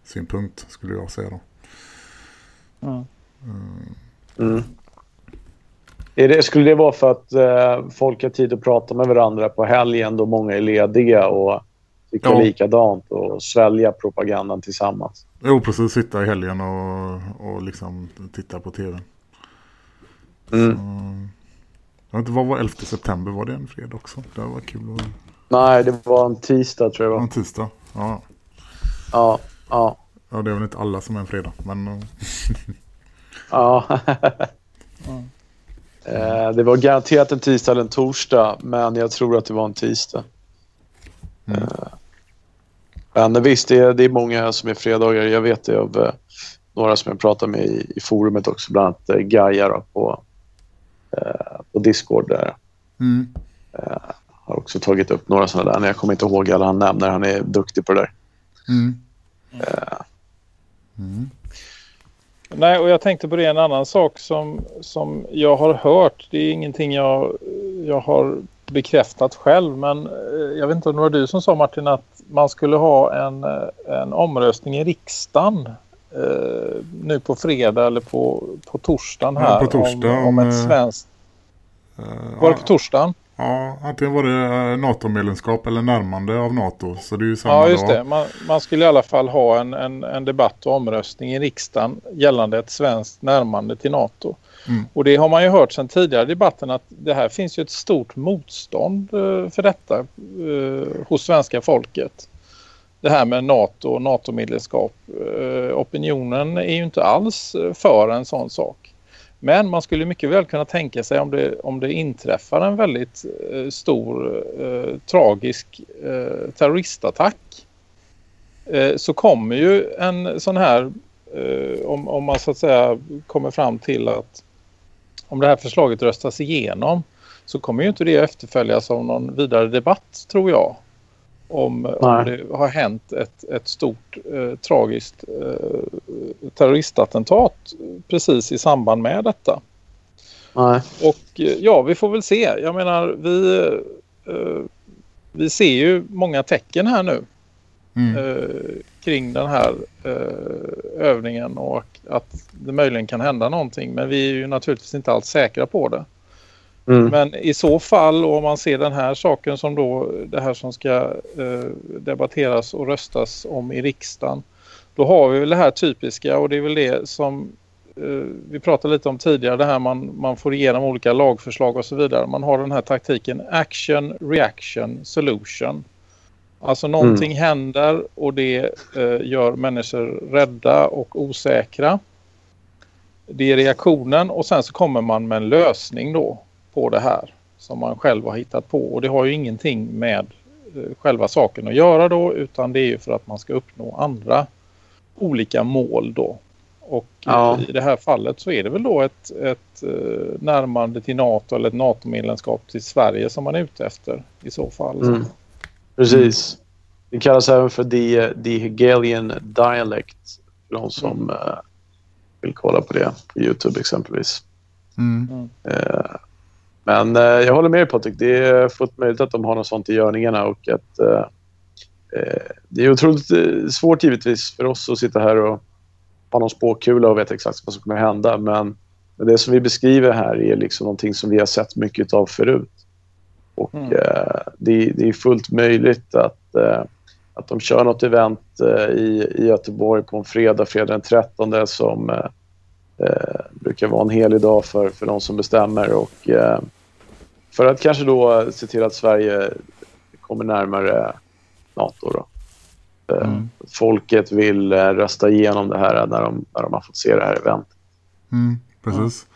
synpunkt skulle jag säga då. Mm. Mm. Är det, skulle det vara för att eh, folk har tid att prata med varandra på helgen då många är lediga och tycka Ja. likadant och svälja propagandan tillsammans. Jo, precis. Sitta i helgen och, och liksom titta på tv. Mm. Så, jag vet inte, vad var 11 september? Var det en fredag också? Det var kul. Att... Nej, det var en tisdag tror jag var. En tisdag, ja. Ja, ja. Ja, det är väl inte alla som är en fredag, men... eh, Ja. Eh, det var garanterat en tisdag eller en torsdag, men jag tror att det var en tisdag. Mm. Eh, Men visst, det är, det är många som är fredagar. Jag vet det av eh, några som jag pratar med i, i forumet också, bland annat eh, Gaia då, på, eh, på Discord. Där. Mm. Eh, har också tagit upp några sådana där. Men jag kommer inte ihåg alla han nämner. Han är duktig på det där. Mm. Eh, Mm. Nej, och jag tänkte på det en annan sak som, som jag har hört. Det är ingenting jag, jag har bekräftat själv. Men eh, jag vet inte om det var du som sa Martin att man skulle ha en, eh, en omröstning i riksdagen eh, nu på fredag eller på, på torsdagen Ja, här. på torsdag, om, om ett eh, svenskt... Eh, Var det på torsdagen? Ja, antingen var det NATO-medlemskap eller närmande av NATO. Så det är ju samma Ja, just dag. det. Man, man skulle i alla fall ha en, en, en debatt och omröstning i riksdagen gällande ett svenskt närmande till NATO. Mm. Och det har man ju hört sedan tidigare i debatten att det här finns ju ett stort motstånd eh, för detta eh, hos svenska folket. Det här med NATO och NATO-medlemskap. Eh, opinionen är ju inte alls eh, för en sån sak. Men man skulle mycket väl kunna tänka sig om det, om det inträffar en väldigt eh, stor eh, tragisk eh, terroristattack eh, så kommer ju en sån här eh, om, om man så att säga kommer fram till att om det här förslaget röstas igenom så kommer ju inte det efterföljas av någon vidare debatt tror jag. Om, om det har hänt ett, ett stort eh, tragiskt eh, terroristattentat precis i samband med detta. nej. Och eh, ja, vi får väl se. Jag menar, vi, eh, vi ser ju många tecken här nu Mm. Kring den här eh, övningen och att det möjligen kan hända någonting. Men vi är ju naturligtvis inte alls säkra på det. Mm. Men i så fall, och om man ser den här saken som då det här som ska eh, debatteras och röstas om i riksdagen. Då har vi väl det här typiska och det är väl det som eh, vi pratade lite om tidigare. Det här man, man får igenom olika lagförslag och så vidare. Man har den här taktiken action, reaction, solution. Alltså någonting händer och det eh, gör människor rädda och osäkra. Det är reaktionen och sen så kommer man med en lösning då på det här som man själv har hittat på. Och det har ju ingenting med eh, själva saken att göra då utan det är ju för att man ska uppnå andra olika mål då. Och Ja. i det här fallet så är det väl då ett, ett eh, närmande till NATO eller ett NATO-medlemskap till Sverige som man är ute efter i så fall. Mm. Precis. Det kallas även för the, the Hegelian dialect. För de som eh, vill kolla på det på Youtube exempelvis. Mm. Eh, men eh, jag håller med dig Patrik. Det är fullt möjligt att de har något sånt i görningarna och att det är otroligt svårt givetvis för oss att sitta här och ha någon spåkula och veta exakt vad som kommer att hända. Men, men det som vi beskriver här är liksom någonting som vi har sett mycket av förut. Och Mm. eh, det, det är fullt möjligt att, eh, att de kör något event eh, i, i Göteborg på en fredag, fredag den 13 som eh, eh, brukar vara en helig dag för, för de som bestämmer. Och, eh, för att kanske då se till att Sverige kommer närmare NATO. Då. Eh, Folket vill eh, rösta igenom det här när de, när de har fått se det här eventet. Mm, precis.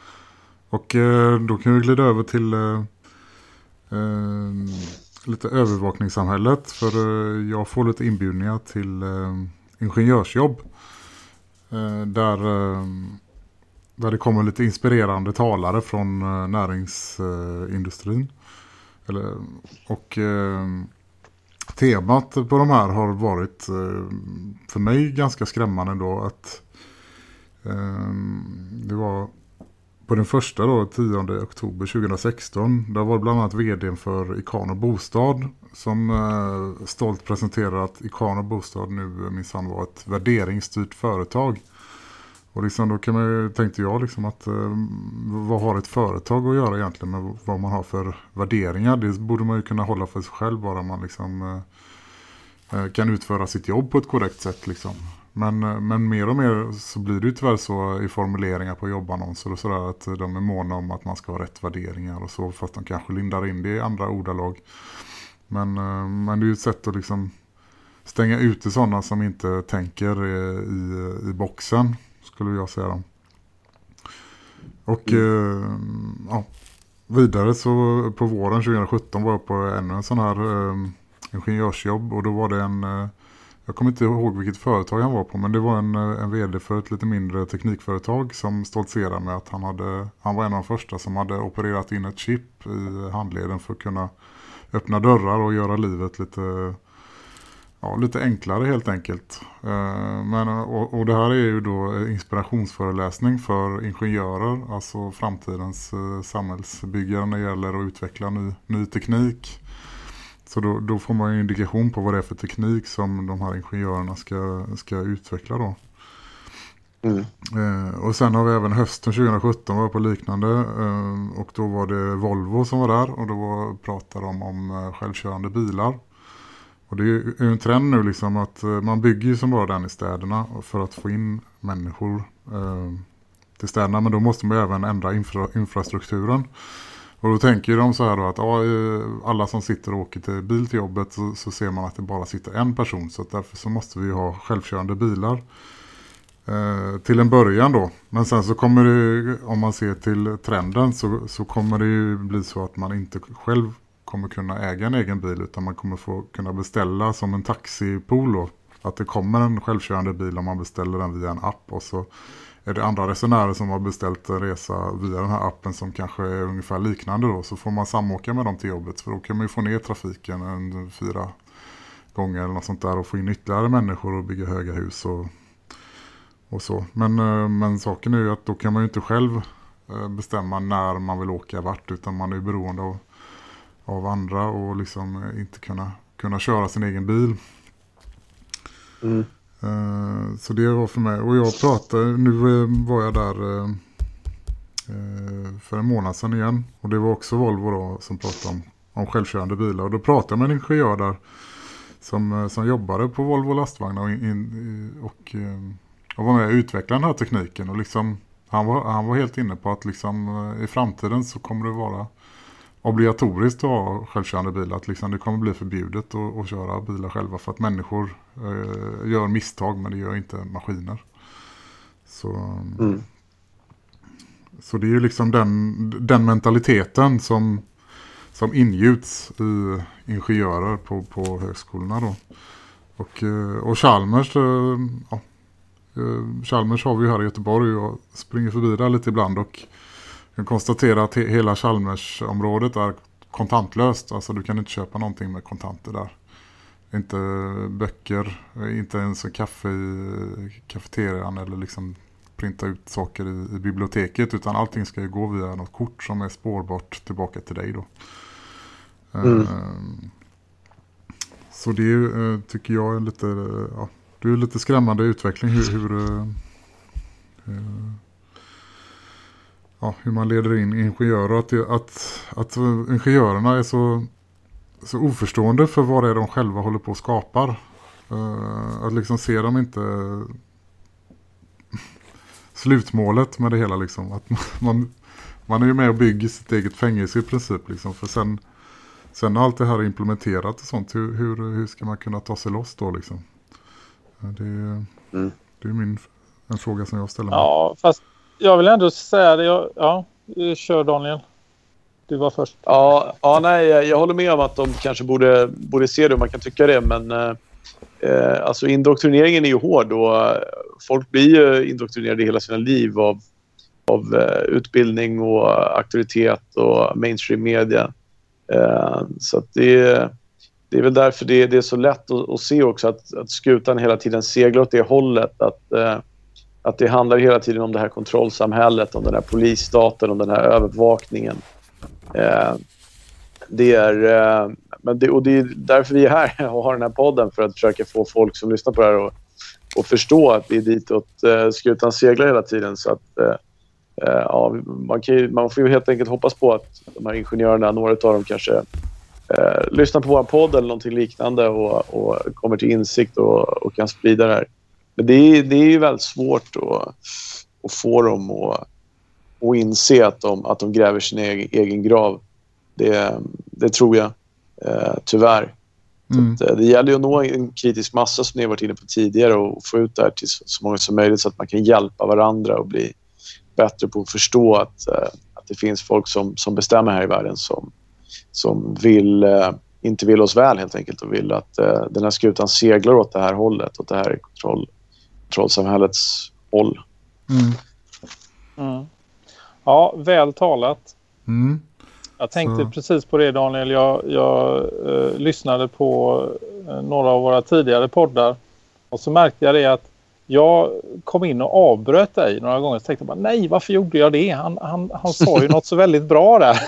Och eh, då kan vi glida över till Ehm, lite övervakningssamhället. För eh, jag får lite inbjudningar till eh, ingenjörsjobb. Eh, där, eh, där det kommer lite inspirerande talare från eh, näringsindustrin. Eller, och eh, temat på de här har varit eh, för mig ganska skrämmande då att ehm, Det var på den första då, 10 oktober 2016. Där var det bland annat vd för Ikano Bostad som eh, stolt presenterar att Ikano Bostad nu minsann var ett värderingsstyrt företag. Och liksom då kan man, ju- tänkte jag liksom att eh, vad har ett företag att göra egentligen med vad man har för värderingar? Det borde man ju kunna hålla för sig själv bara man liksom eh, eh kan utföra sitt jobb på ett korrekt sätt liksom. Men, eh, men mer och mer så blir det ju tyvärr så i formuleringar på jobbannonser och sådär att de är måna om att man ska ha rätt värderingar och så fast de kanske lindar in det i andra ordalag. Men, eh, men det är ju ett sätt att liksom stänga ute sådana som inte tänker i, i boxen skulle jag säga. Och mm. eh, ja, vidare så på våren 2017 var jag på ännu en sån här eh, ingenjörsjobb och då var det en, eh, jag kommer inte ihåg vilket företag han var på men det var en, en vd för ett lite mindre teknikföretag som stoltserade med att han, hade, han var en av de första som hade opererat in ett chip i handleden för att kunna öppna dörrar och göra livet lite ja, lite enklare helt enkelt. Eh, men, och, och, det här är ju då inspirationsföreläsning för ingenjörer, alltså framtidens eh, samhällsbyggare när det gäller att utveckla ny, ny teknik. Så då, då, får man en indikation på vad det är för teknik som de här ingenjörerna ska, ska utveckla då. Mm. Eh, och sen har vi även hösten 2017 var på liknande eh, och då var det Volvo som var där och då var, pratade de om eh, självkörande bilar. Och det är ju en trend nu liksom att eh, man bygger ju som bara den i städerna för att få in människor eh, till städerna. Men då måste man ju även ändra infra infrastrukturen. Och då tänker de så här då att ja, eh, alla som sitter och åker till bil till jobbet så, så ser man att det bara sitter en person. Så därför så måste vi ha självkörande bilar. Eh, till en början då. Men sen så kommer det, om man ser till trenden så, så kommer det ju bli så att man inte själv kommer kunna äga en egen bil utan man kommer få kunna beställa som en taxipool då. Att det kommer en självkörande bil om man beställer den via en app och så är det andra resenärer som har beställt en resa via den här appen som kanske är ungefär liknande då så får man samåka med dem till jobbet för då kan man ju få ner trafiken en fyra gånger eller något sånt där och få in ytterligare människor och bygga höga hus och, och så. Men, eh, men saken är ju att då kan man ju inte själv eh, bestämma när man vill åka vart utan man är ju beroende av av andra och liksom inte kunna, kunna köra sin egen bil. Mm. Eh, så det var för mig. Och jag pratade, nu eh, var jag där eh, för en månad sedan igen. Och det var också Volvo då som pratade om, om självkörande bilar. Och då pratade jag med en ingenjör där som, som jobbade på Volvo lastvagnar och, in, och, och var med och utvecklade den här tekniken. Och liksom, han, var, han var helt inne på att liksom, i framtiden så kommer det vara obligatoriskt att ha självkörande bilar. Att liksom det kommer bli förbjudet att, att köra bilar själva för att människor eh, gör misstag men det gör inte maskiner. Så, mm. så det är ju liksom den, den mentaliteten som, som ingjuts i ingenjörer på, på högskolorna då. Och, eh, och Chalmers, eh, ja, eh, Chalmers har vi ju här i Göteborg och springer förbi där lite ibland och kan konstatera att hela Chalmers-området är kontantlöst. Alltså du kan inte köpa någonting med kontanter där. Inte böcker, inte ens kaffe i kafeterian eller liksom printa ut saker i, i, biblioteket utan allting ska ju gå via något kort som är spårbart tillbaka till dig då. Mm. Uh, så det uh, tycker jag är lite, uh, ja, det är lite skrämmande utveckling hur, hur ja, hur man leder in ingenjörer. Att, att, att ingenjörerna är så, så oförstående för vad det är de själva håller på att skapar. Uh, att liksom se dem inte slutmålet med det hela. Liksom. Att man, man är ju med och bygger sitt eget fängelse i princip. Liksom. För sen, sen allt det här är implementerat och sånt, hur, hur, hur ska man kunna ta sig loss då? Liksom? Det, mm. det är min, en fråga som jag ställer mig. Ja, fast jag vill ändå säga det. Jag, ja, kör Daniel. Du var först. Ja, ja nej, jag håller med om att de kanske borde, borde se det. om Man kan tycka det, men eh, eh, alltså indoktrineringen är ju hård och eh, folk blir ju indoktrinerade hela sina liv av, av eh, utbildning och eh, auktoritet och mainstream media. Eh, så det, det är väl därför det, det är så lätt att, att, se också att, att skutan hela tiden seglar åt det hållet. Att eh, att det handlar hela tiden om det här kontrollsamhället, om den här polisstaten, om den här övervakningen. Eh, det är, eh, men det, och det är därför vi är här och har den här podden för att försöka få folk som lyssnar på det här att och förstå att det är ditåt eh, skutan seglar hela tiden. Så att, eh, eh, ja, man, kan ju, man får ju helt enkelt hoppas på att de här ingenjörerna, några av dem kanske eh, lyssnar på vår podd eller någonting liknande och, och kommer till insikt och, och kan sprida det här. Men det är, det är ju väldigt svårt att, att få dem att, att inse att de, att de gräver sin egen, egen grav. Det, det tror jag, eh, tyvärr. Mm. Att, eh, det gäller ju att nå en kritisk massa som ni har varit inne på tidigare och få ut det här till så, många som möjligt så att man kan hjälpa varandra och bli bättre på att förstå att, eh, att det finns folk som, som bestämmer här i världen som, som vill, eh, inte vill oss väl helt enkelt och vill att den här skutan seglar åt det här hållet, åt det här kontroll, kontrollsamhällets håll. Mm. Mm. Ja, väl talat. Mm. Jag tänkte Så. precis på det Daniel. Jag, jag eh, lyssnade på eh, några av våra tidigare poddar och så märkte jag det att jag kom in och avbröt dig några gånger. Så tänkte jag bara, nej varför gjorde jag det? Han, han, han sa ju något så väldigt bra där.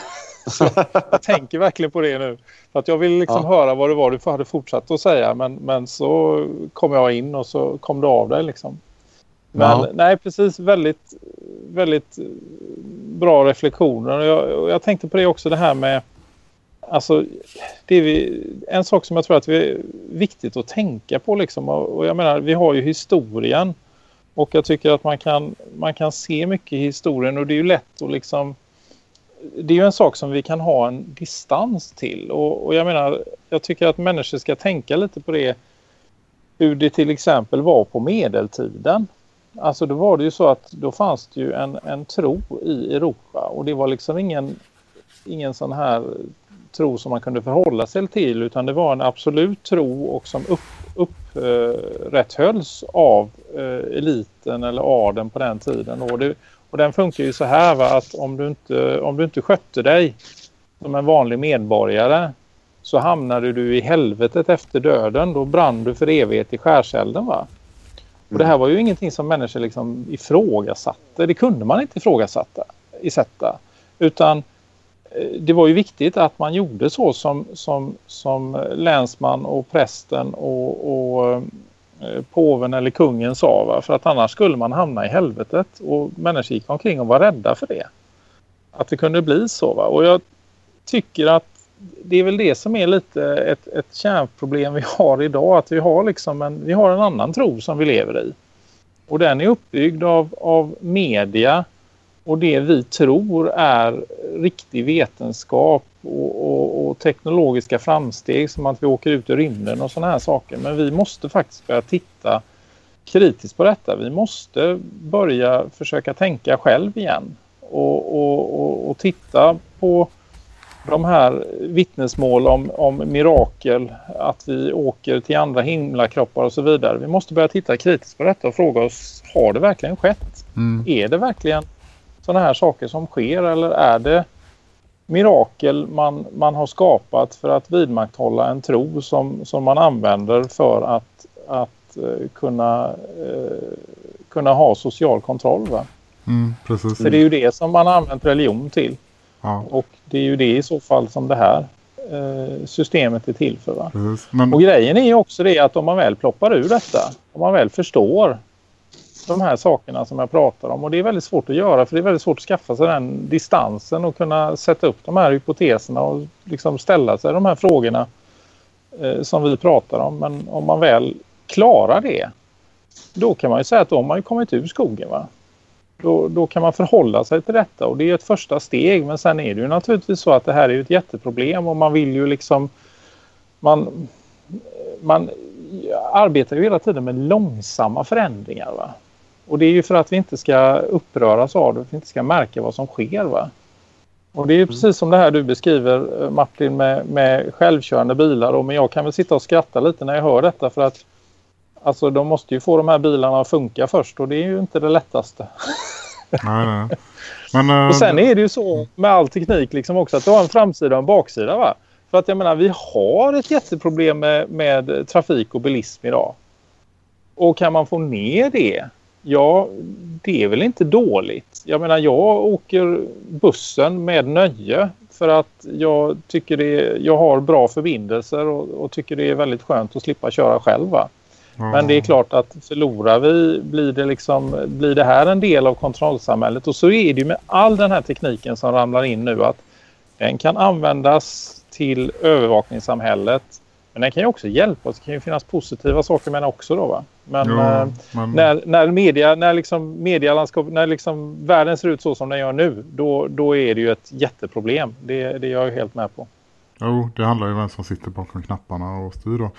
Så jag tänker verkligen på det nu. För att jag vill liksom Ja. höra vad det var du hade fortsatt att säga. Men, men så kom jag in och så kom du av dig liksom. Men Ja. nej, precis väldigt, väldigt bra reflektioner. Och jag, och jag tänkte på det också det här med Alltså, det är vi, en sak som jag tror att det är viktigt att tänka på liksom, och, och jag menar, vi har ju historien och jag tycker att man kan, man kan se mycket i historien och det är ju lätt att liksom det är ju en sak som vi kan ha en distans till och, och jag menar, jag tycker att människor ska tänka lite på det hur det till exempel var på medeltiden. Alltså då var det ju så att då fanns det ju en, en tro i Europa och det var liksom ingen, ingen sån här tro som man kunde förhålla sig till utan det var en absolut tro och som upp, upprätthölls av eh, eliten eller adeln på den tiden. Och, det, och den funkar ju så här va, att om du, inte, om du inte skötte dig som en vanlig medborgare så hamnade du i helvetet efter döden. Då brann du för evighet i skärselden va. Och det här var ju ingenting som människor liksom ifrågasatte. Det kunde man inte ifrågasätta. Isätta. Utan eh, det var ju viktigt att man gjorde så som, som, som länsman och prästen och, och Eh, påven eller kungen sa. Va? För att annars skulle man hamna i helvetet. Och människor gick omkring och var rädda för det. Att det kunde bli så. Va? Och jag tycker att det är väl det som är lite ett, ett kärnproblem vi har idag. Att vi har, liksom en, vi har en annan tro som vi lever i. Och den är uppbyggd av, av media och det vi tror är riktig vetenskap och, och, och teknologiska framsteg som att vi åker ut i rymden och sådana här saker. Men vi måste faktiskt börja titta kritiskt på detta. Vi måste börja försöka tänka själv igen och, och, titta på de här vittnesmål om, om mirakel, att vi åker till andra himlakroppar och så vidare. Vi måste börja titta kritiskt på detta och fråga oss, har det verkligen skett? Mm. Är det verkligen sådana här saker som sker eller är det mirakel man, man har skapat för att vidmakthålla en tro som, som man använder för att, att eh, kunna, eh, kunna ha social kontroll? Va? Mm, precis. Så det är ju det som man har använt religion till. Ja, Och det är ju det i så fall som det här eh, systemet är till för. Men, Och grejen är ju också det att om man väl ploppar ur detta, om man väl förstår de här sakerna som jag pratar om och det är väldigt svårt att göra för det är väldigt svårt att skaffa sig den distansen och kunna sätta upp de här hypoteserna och liksom ställa sig de här frågorna eh, som vi pratar om. Men om man väl klarar det, då kan man ju säga att då har man ju kommit ur skogen. Va? Då, då kan man förhålla sig till detta och det är ett första steg men sen är det ju naturligtvis så att det här är ett jätteproblem och man vill ju liksom man, man arbetar ju hela tiden med långsamma förändringar va. Och det är ju för att vi inte ska uppröras av det, för att vi inte ska märka vad som sker va. Och det är ju precis som det här du beskriver eh, Martin med, med självkörande bilar och men jag kan väl sitta och skratta lite när jag hör detta för att alltså de måste ju få de här bilarna att funka först och det är ju inte det lättaste. nej, nej. Men, eh, Och sen är det ju så med all teknik liksom också att du har en framsida och en baksida va. För att jag menar vi har ett jätteproblem med, med trafik och bilism idag. Och kan man få ner det? Ja, det är väl inte dåligt. Jag menar jag åker bussen med nöje för att jag tycker det, jag har bra förbindelser och, och tycker det är väldigt skönt att slippa köra själv va. Men det är klart att förlorar vi blir det, liksom, blir det här en del av kontrollsamhället. Och så är det ju med all den här tekniken som ramlar in nu att den kan användas till övervakningssamhället. Men den kan ju också hjälpa oss. Det kan ju finnas positiva saker med den också då va? Men, Ja, eh, men- när, när media, när liksom medielandskap, när liksom världen ser ut så som den gör nu, då, då är det ju ett jätteproblem. Det, det är jag helt med på. Jo, det handlar ju om vem som sitter bakom knapparna och styr då.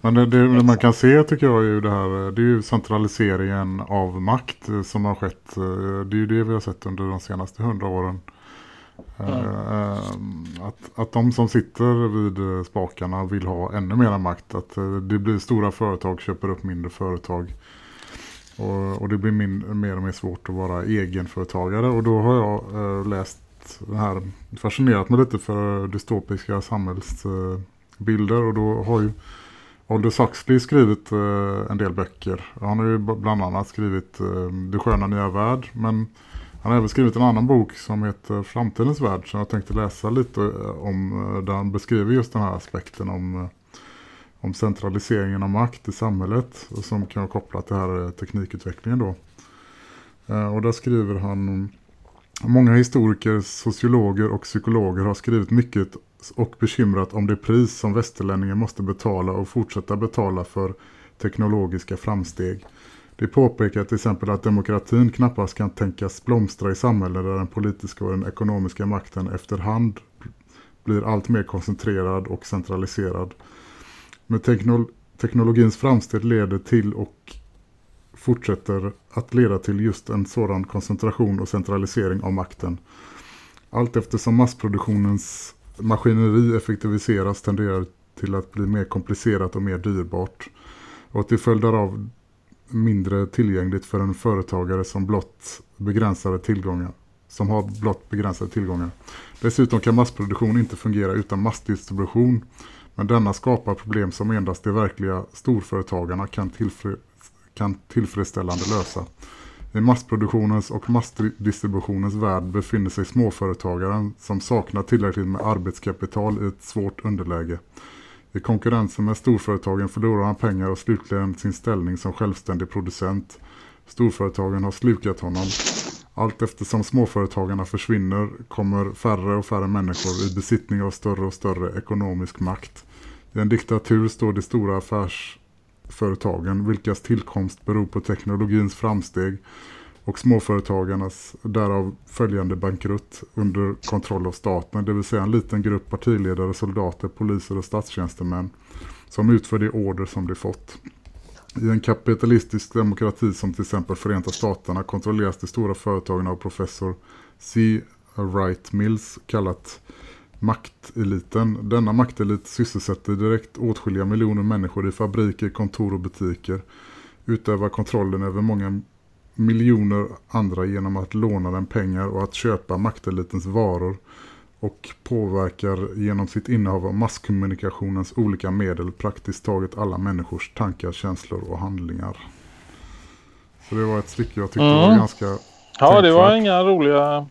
Men det, det man kan se tycker jag är ju det här, det är ju centraliseringen av makt eh, som har skett. eh, Det är ju det vi har sett under de senaste hundra åren. Eh, Att, att de som sitter vid eh, spakarna vill ha ännu mer makt. Att eh, det blir stora företag köper upp mindre företag. Och, och det blir min, mer och mer svårt att vara egenföretagare. Och då har jag eh, läst den här, fascinerat mig lite för dystopiska samhällsbilder. och då har ju Aldous Huxley skrivit eh, en del böcker. Han har ju bland annat skrivit eh, Det sköna nya värld. Men han har även skrivit en annan bok som heter Framtidens värld. Som jag tänkte läsa lite eh, om. Eh, där han beskriver just den här aspekten om, eh, om centraliseringen av makt i samhället. Och som kan vara kopplat till här teknikutvecklingen då. Och där skriver han Många historiker, sociologer och psykologer har skrivit mycket och bekymrat om det pris som västerlänningen måste betala och fortsätta betala för teknologiska framsteg. Det påpekar till exempel att demokratin knappast kan tänkas blomstra i samhällen där den politiska och den ekonomiska makten efterhand blir allt mer koncentrerad och centraliserad. Men teknol- teknologins framsteg leder till och fortsätter att leda till just en sådan koncentration och centralisering av makten. Allt eftersom massproduktionens maskineri effektiviseras tenderar till att bli mer komplicerat och mer dyrbart. Och till följd därav mindre tillgängligt för en företagare som blott begränsade tillgångar som har blott begränsade tillgångar. Dessutom kan massproduktion inte fungera utan massdistribution men denna skapar problem som endast de verkliga storföretagarna kan, tillfre kan tillfredsställande lösa. I massproduktionens och massdistributionens värld befinner sig småföretagaren som saknar tillräckligt med arbetskapital i ett svårt underläge. I konkurrensen med storföretagen förlorar han pengar och slutligen sin ställning som självständig producent. Storföretagen har slukat honom. Allt eftersom småföretagarna försvinner kommer färre och färre människor i besittning av större och större ekonomisk makt. I en diktatur står de stora affärsföretagen vilkas tillkomst beror på teknologins framsteg och småföretagarnas därav följande bankrutt under kontroll av staten, det vill säga en liten grupp partiledare, soldater, poliser och statstjänstemän som utför de order som de fått. I en kapitalistisk demokrati som till exempel Förenta Staterna kontrolleras de stora företagen av professor C. Wright Mills kallat makteliten. Denna maktelit sysselsätter direkt åtskilliga miljoner människor i fabriker, kontor och butiker. Utövar kontrollen över många miljoner andra genom att låna dem pengar och att köpa maktelitens varor och påverkar genom sitt innehav av masskommunikationens olika medel praktiskt taget alla människors tankar, känslor och handlingar. Så det var ett stycke jag tyckte Mm. var ganska Ja, det var tänkvärt. inga roliga...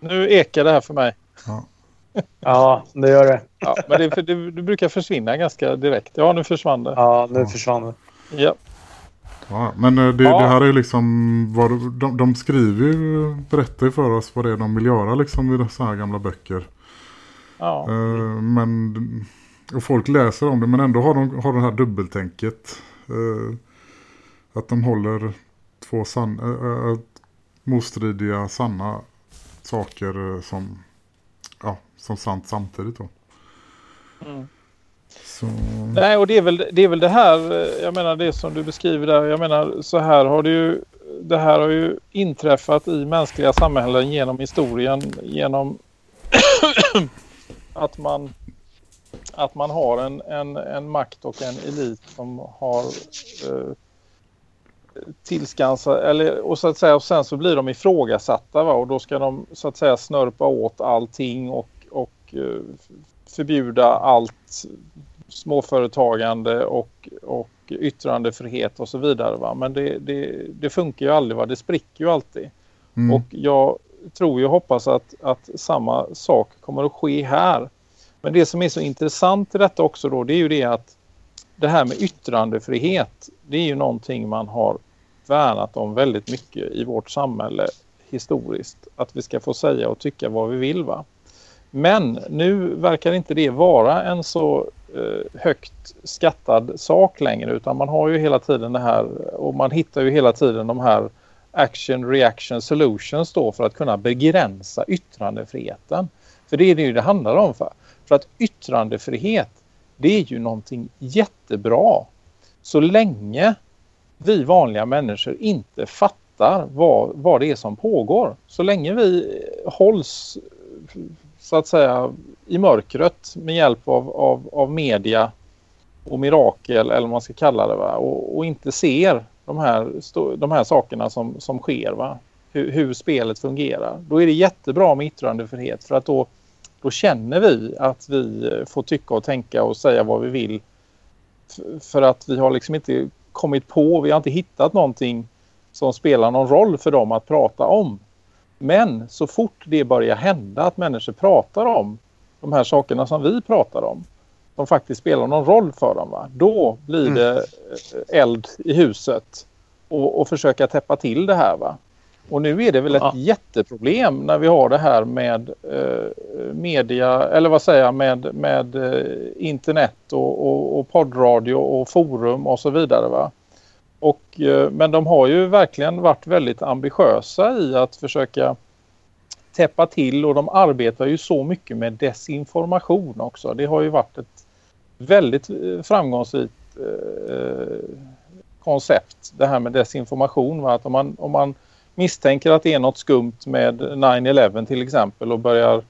Nu ekar det här för mig. Ja. Ja, det gör det. Ja, men det, det, det brukar försvinna ganska direkt. Ja, nu försvann det. Ja, nu försvann det. Ja. Ja, men eh, det, Ja. det här är liksom vad, de, de skriver ju, berättar ju för oss vad det är de vill göra liksom i så här gamla böcker. Ja. Eh, men, och folk läser om det men ändå har de har det här dubbeltänket. Eh, att de håller två san, eh, motstridiga sanna saker som, ja, som sant samtidigt då. Mm. Så, Nej, och det är, väl, det är väl det här, eh, jag menar det som du beskriver där. Jag menar så här har det ju, det här har ju inträffat i mänskliga samhällen genom historien. Genom att man att man har en, en, en makt och en elit som har eh, tillskansat eller och så att säga och sen så blir de ifrågasatta va? och då ska de så att säga snörpa åt allting och, och eh, förbjuda allt småföretagande och, och yttrandefrihet och så vidare. Va? Men det, det, det funkar ju aldrig, va? det spricker ju alltid. Mm. Och jag tror ju och hoppas att, att samma sak kommer att ske här. Men det som är så intressant i detta också då, det är ju det att det här med yttrandefrihet, det är ju någonting man har värnat om väldigt mycket i vårt samhälle historiskt. Att vi ska få säga och tycka vad vi vill va. Men nu verkar inte det vara en så Eh, högt skattad sak längre utan man har ju hela tiden det här och man hittar ju hela tiden de här action reaction solutions då för att kunna begränsa yttrandefriheten. För det är det ju det handlar om. För, för att yttrandefrihet det är ju någonting jättebra så länge vi vanliga människor inte fattar vad, vad det är som pågår. Så länge vi hålls så att säga i mörkret med hjälp av, av, av media och mirakel eller vad man ska kalla det va? Och, och inte ser de här, de här sakerna som, som sker va? Hur, hur, spelet fungerar. Då är det jättebra med yttrandefrihet för att då, då känner vi att vi får tycka och tänka och säga vad vi vill. För att vi har liksom inte kommit på, vi har inte hittat någonting som spelar någon roll för dem att prata om. Men så fort det börjar hända att människor pratar om de här sakerna som vi pratar om som faktiskt spelar någon roll för dem. Va? Då blir mm. det eh, eld i huset och, och, försöka täppa till det här. Va? Och nu är det väl ett ja. jätteproblem när vi har det här med eh, media eller vad säger jag med, med eh, internet och, och, och, poddradio och forum och så vidare. Va? Och, eh, men de har ju verkligen varit väldigt ambitiösa i att försöka täppa till och de arbetar ju så mycket med desinformation också. Det har ju varit ett väldigt eh, framgångsrikt eh, koncept det här med desinformation. Va? Att om man, om man misstänker att det är något skumt med 9-11 till exempel och börjar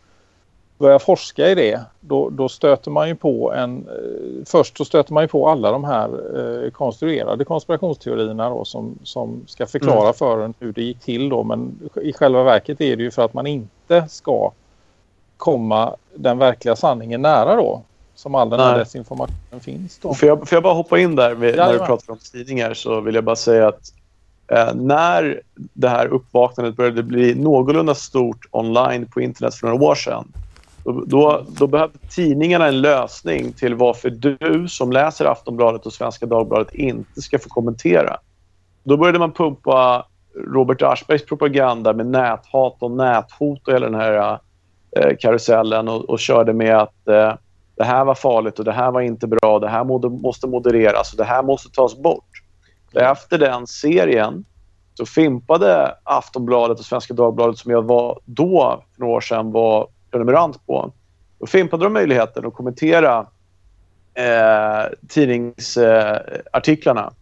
börjar forska i det då, då stöter man ju på en eh, först så stöter man ju på alla de här eh, konstruerade konspirationsteorierna då, som, som ska förklara mm. för en hur det gick till då men i själva verket är det ju för att man inte ska komma den verkliga sanningen nära då som all den här desinformationen finns då. Får jag, får jag bara hoppa in där med, när du pratar om tidningar så vill jag bara säga att eh, när det här uppvaknandet började bli någorlunda stort online på internet för några år sedan då, då, då behövde tidningarna en lösning till varför du som läser Aftonbladet och Svenska Dagbladet inte ska få kommentera. Då började man pumpa Robert Aschbergs propaganda med näthat och näthot och hela den här eh, karusellen och, och, körde med att eh, det här var farligt och det här var inte bra, det här måste modereras och det här måste tas bort. Efter den serien så fimpade Aftonbladet och Svenska Dagbladet som jag var då för några år sedan var prenumerant på. Då fimpade de möjligheten att kommentera eh, tidningsartiklarna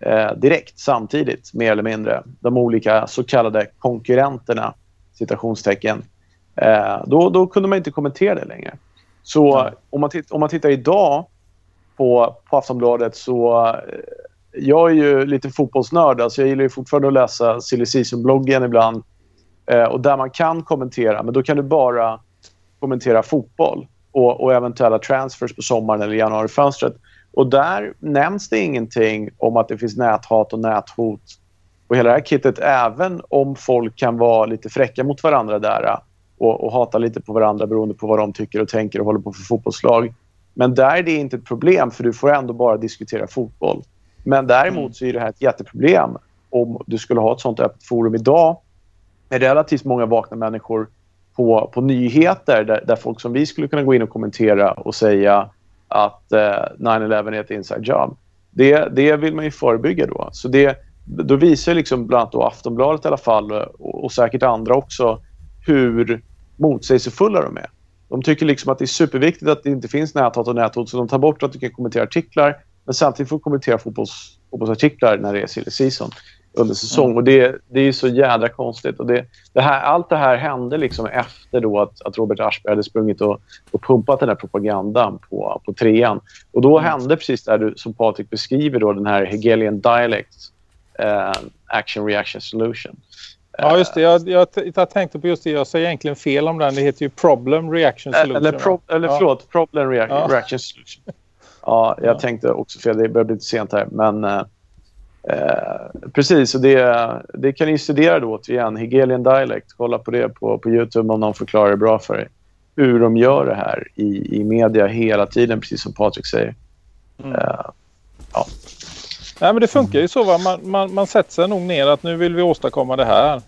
eh, direkt samtidigt, mer eller mindre. De olika så kallade konkurrenterna, citationstecken. Eh, då, då kunde man inte kommentera det längre. Så mm. om, man om man tittar idag på, på Aftonbladet så eh, jag är ju lite fotbollsnörd. Alltså jag gillar ju fortfarande att läsa Silly Season-bloggen ibland. Eh, och där man kan kommentera, men då kan du bara kommentera fotboll och, och eventuella transfers på sommaren eller januarifönstret. Och där nämns det ingenting om att det finns näthat och näthot och hela det här kittet även om folk kan vara lite fräcka mot varandra där och, och hata lite på varandra beroende på vad de tycker och tänker och håller på för fotbollslag. Men där är det inte ett problem för du får ändå bara diskutera fotboll. Men däremot mm. så är det här ett jätteproblem om du skulle ha ett sånt öppet forum idag med relativt många vakna människor på, på nyheter där, där, folk som vi skulle kunna gå in och kommentera och säga att eh, 9-11 är ett inside job. Det, det vill man ju förebygga då. Så det, då visar liksom bland annat då Aftonbladet i alla fall eh, och, och säkert andra också hur motsägelsefulla de är. De tycker liksom att det är superviktigt att det inte finns näthat och näthot så de tar bort att du kan kommentera artiklar men samtidigt får du kommentera fotbolls, fotbollsartiklar när det är silly season under säsong. Mm. Och det, det är så jädra konstigt. Och det, det här, allt det här hände liksom efter då att, att Robert Aschberg hade sprungit och, och pumpat den här propagandan på, på trean. Och då mm. hände precis det du, som Patrik beskriver, då, den här Hegelian dialect uh, action reaction solution. Ja, just det. Jag, jag, jag tänkte på just det. Jag säger egentligen fel om den. Det heter ju problem reaction solution. Eller, pro, eller ja. förlåt, problem rea ja. reaction solution. Ja, jag ja. tänkte också fel. Det börjar bli lite sent här. Men uh, Eh, precis, och det, det kan ni studera då återigen. Hegelian Dialect. Kolla på det på, på Youtube om någon förklarar det bra för er. Hur de gör det här i, i media hela tiden, precis som Patrik säger. Mm. Eh, ja. Nej, men det funkar ju så. Va? Man, man, man sätter sig nog ner att nu vill vi åstadkomma det här.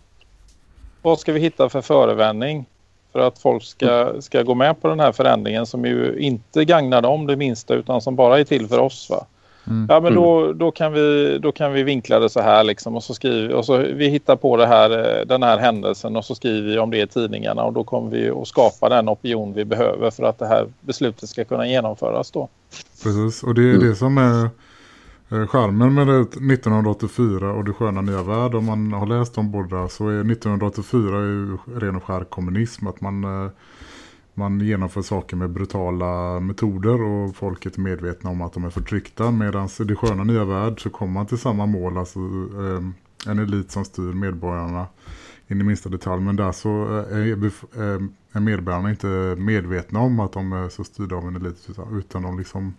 Vad ska vi hitta för förevändning för att folk ska, ska gå med på den här förändringen som ju inte gagnar dem det minsta utan som bara är till för oss va. Mm. Ja men då, då, kan vi, då kan vi vinkla det så här liksom och så skriver och så vi hittar på det här, eh, den här händelsen och så skriver vi om det i tidningarna och då kommer vi att skapa den opinion vi behöver för att det här beslutet ska kunna genomföras då. Precis, och det är det som är eh, charmen med det 1984 och det sköna nya värld. Om man har läst dem båda så är 1984 ju ren och skär kommunism. Att man, eh, man genomför saker med brutala metoder och folket är medvetna om att de är förtryckta. Medan i det sköna nya värld så kommer man till samma mål. Alltså eh, en elit som styr medborgarna in i minsta detalj. Men där så eh, är, ehm, är medborgarna inte medvetna om att de är så styrda av en elit. utan- Utan de liksom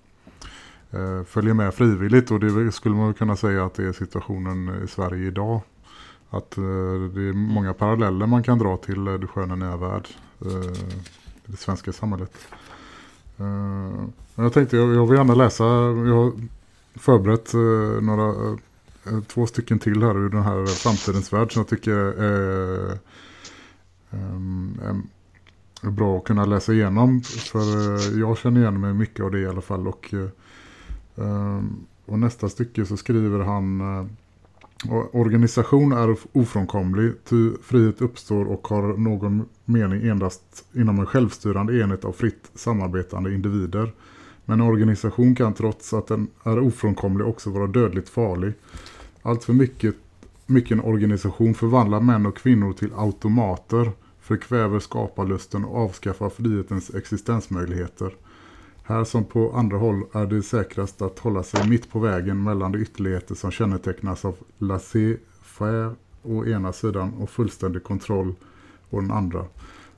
eh, följer med frivilligt. Och det skulle man kunna säga att det är situationen i Sverige idag. Att eh, det är många paralleller man kan dra till eh, det sköna nya värld. Eh, det svenska samhället. Uh, jag tänkte, jag, jag vill gärna läsa, jag har förberett uh, några, uh, två stycken till här ur den här framtidens värld som jag tycker är um, är bra att kunna läsa igenom. För jag känner igen mig mycket av det i alla fall. Och, och nästa stycke så skriver han Organisation är ofrånkomlig, ty frihet uppstår och har någon mening endast inom en självstyrande enhet av fritt samarbetande individer. Men en organisation kan trots att den är ofrånkomlig också vara dödligt farlig. Allt för mycket, mycket en organisation förvandlar män och kvinnor till automater, förkväver skaparlusten och avskaffar frihetens existensmöjligheter. Här som på andra håll är det säkrast att hålla sig mitt på vägen mellan de ytterligheter som kännetecknas av laissez-faire å ena sidan och fullständig kontroll och den andra.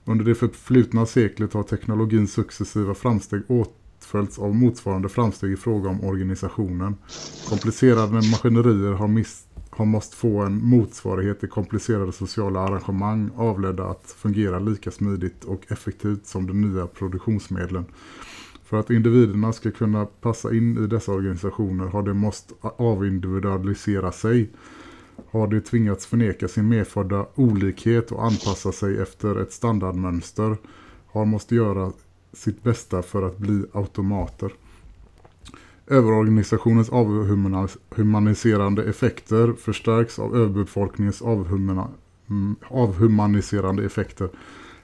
Under det förflutna seklet har teknologins successiva framsteg åtföljts av motsvarande framsteg i fråga om organisationen. Komplicerade maskinerier har, mis- har måste få en motsvarighet i komplicerade sociala arrangemang avledda att fungera lika smidigt och effektivt som de nya produktionsmedlen. För att individerna ska kunna passa in i dessa organisationer har de måste avindividualisera sig. Har de tvingats förneka sin medfödda olikhet och anpassa sig efter ett standardmönster. Har måste göra sitt bästa för att bli automater. Överorganisationens avhumaniserande effekter förstärks av överbefolkningens avhumana, mm, avhumaniserande effekter.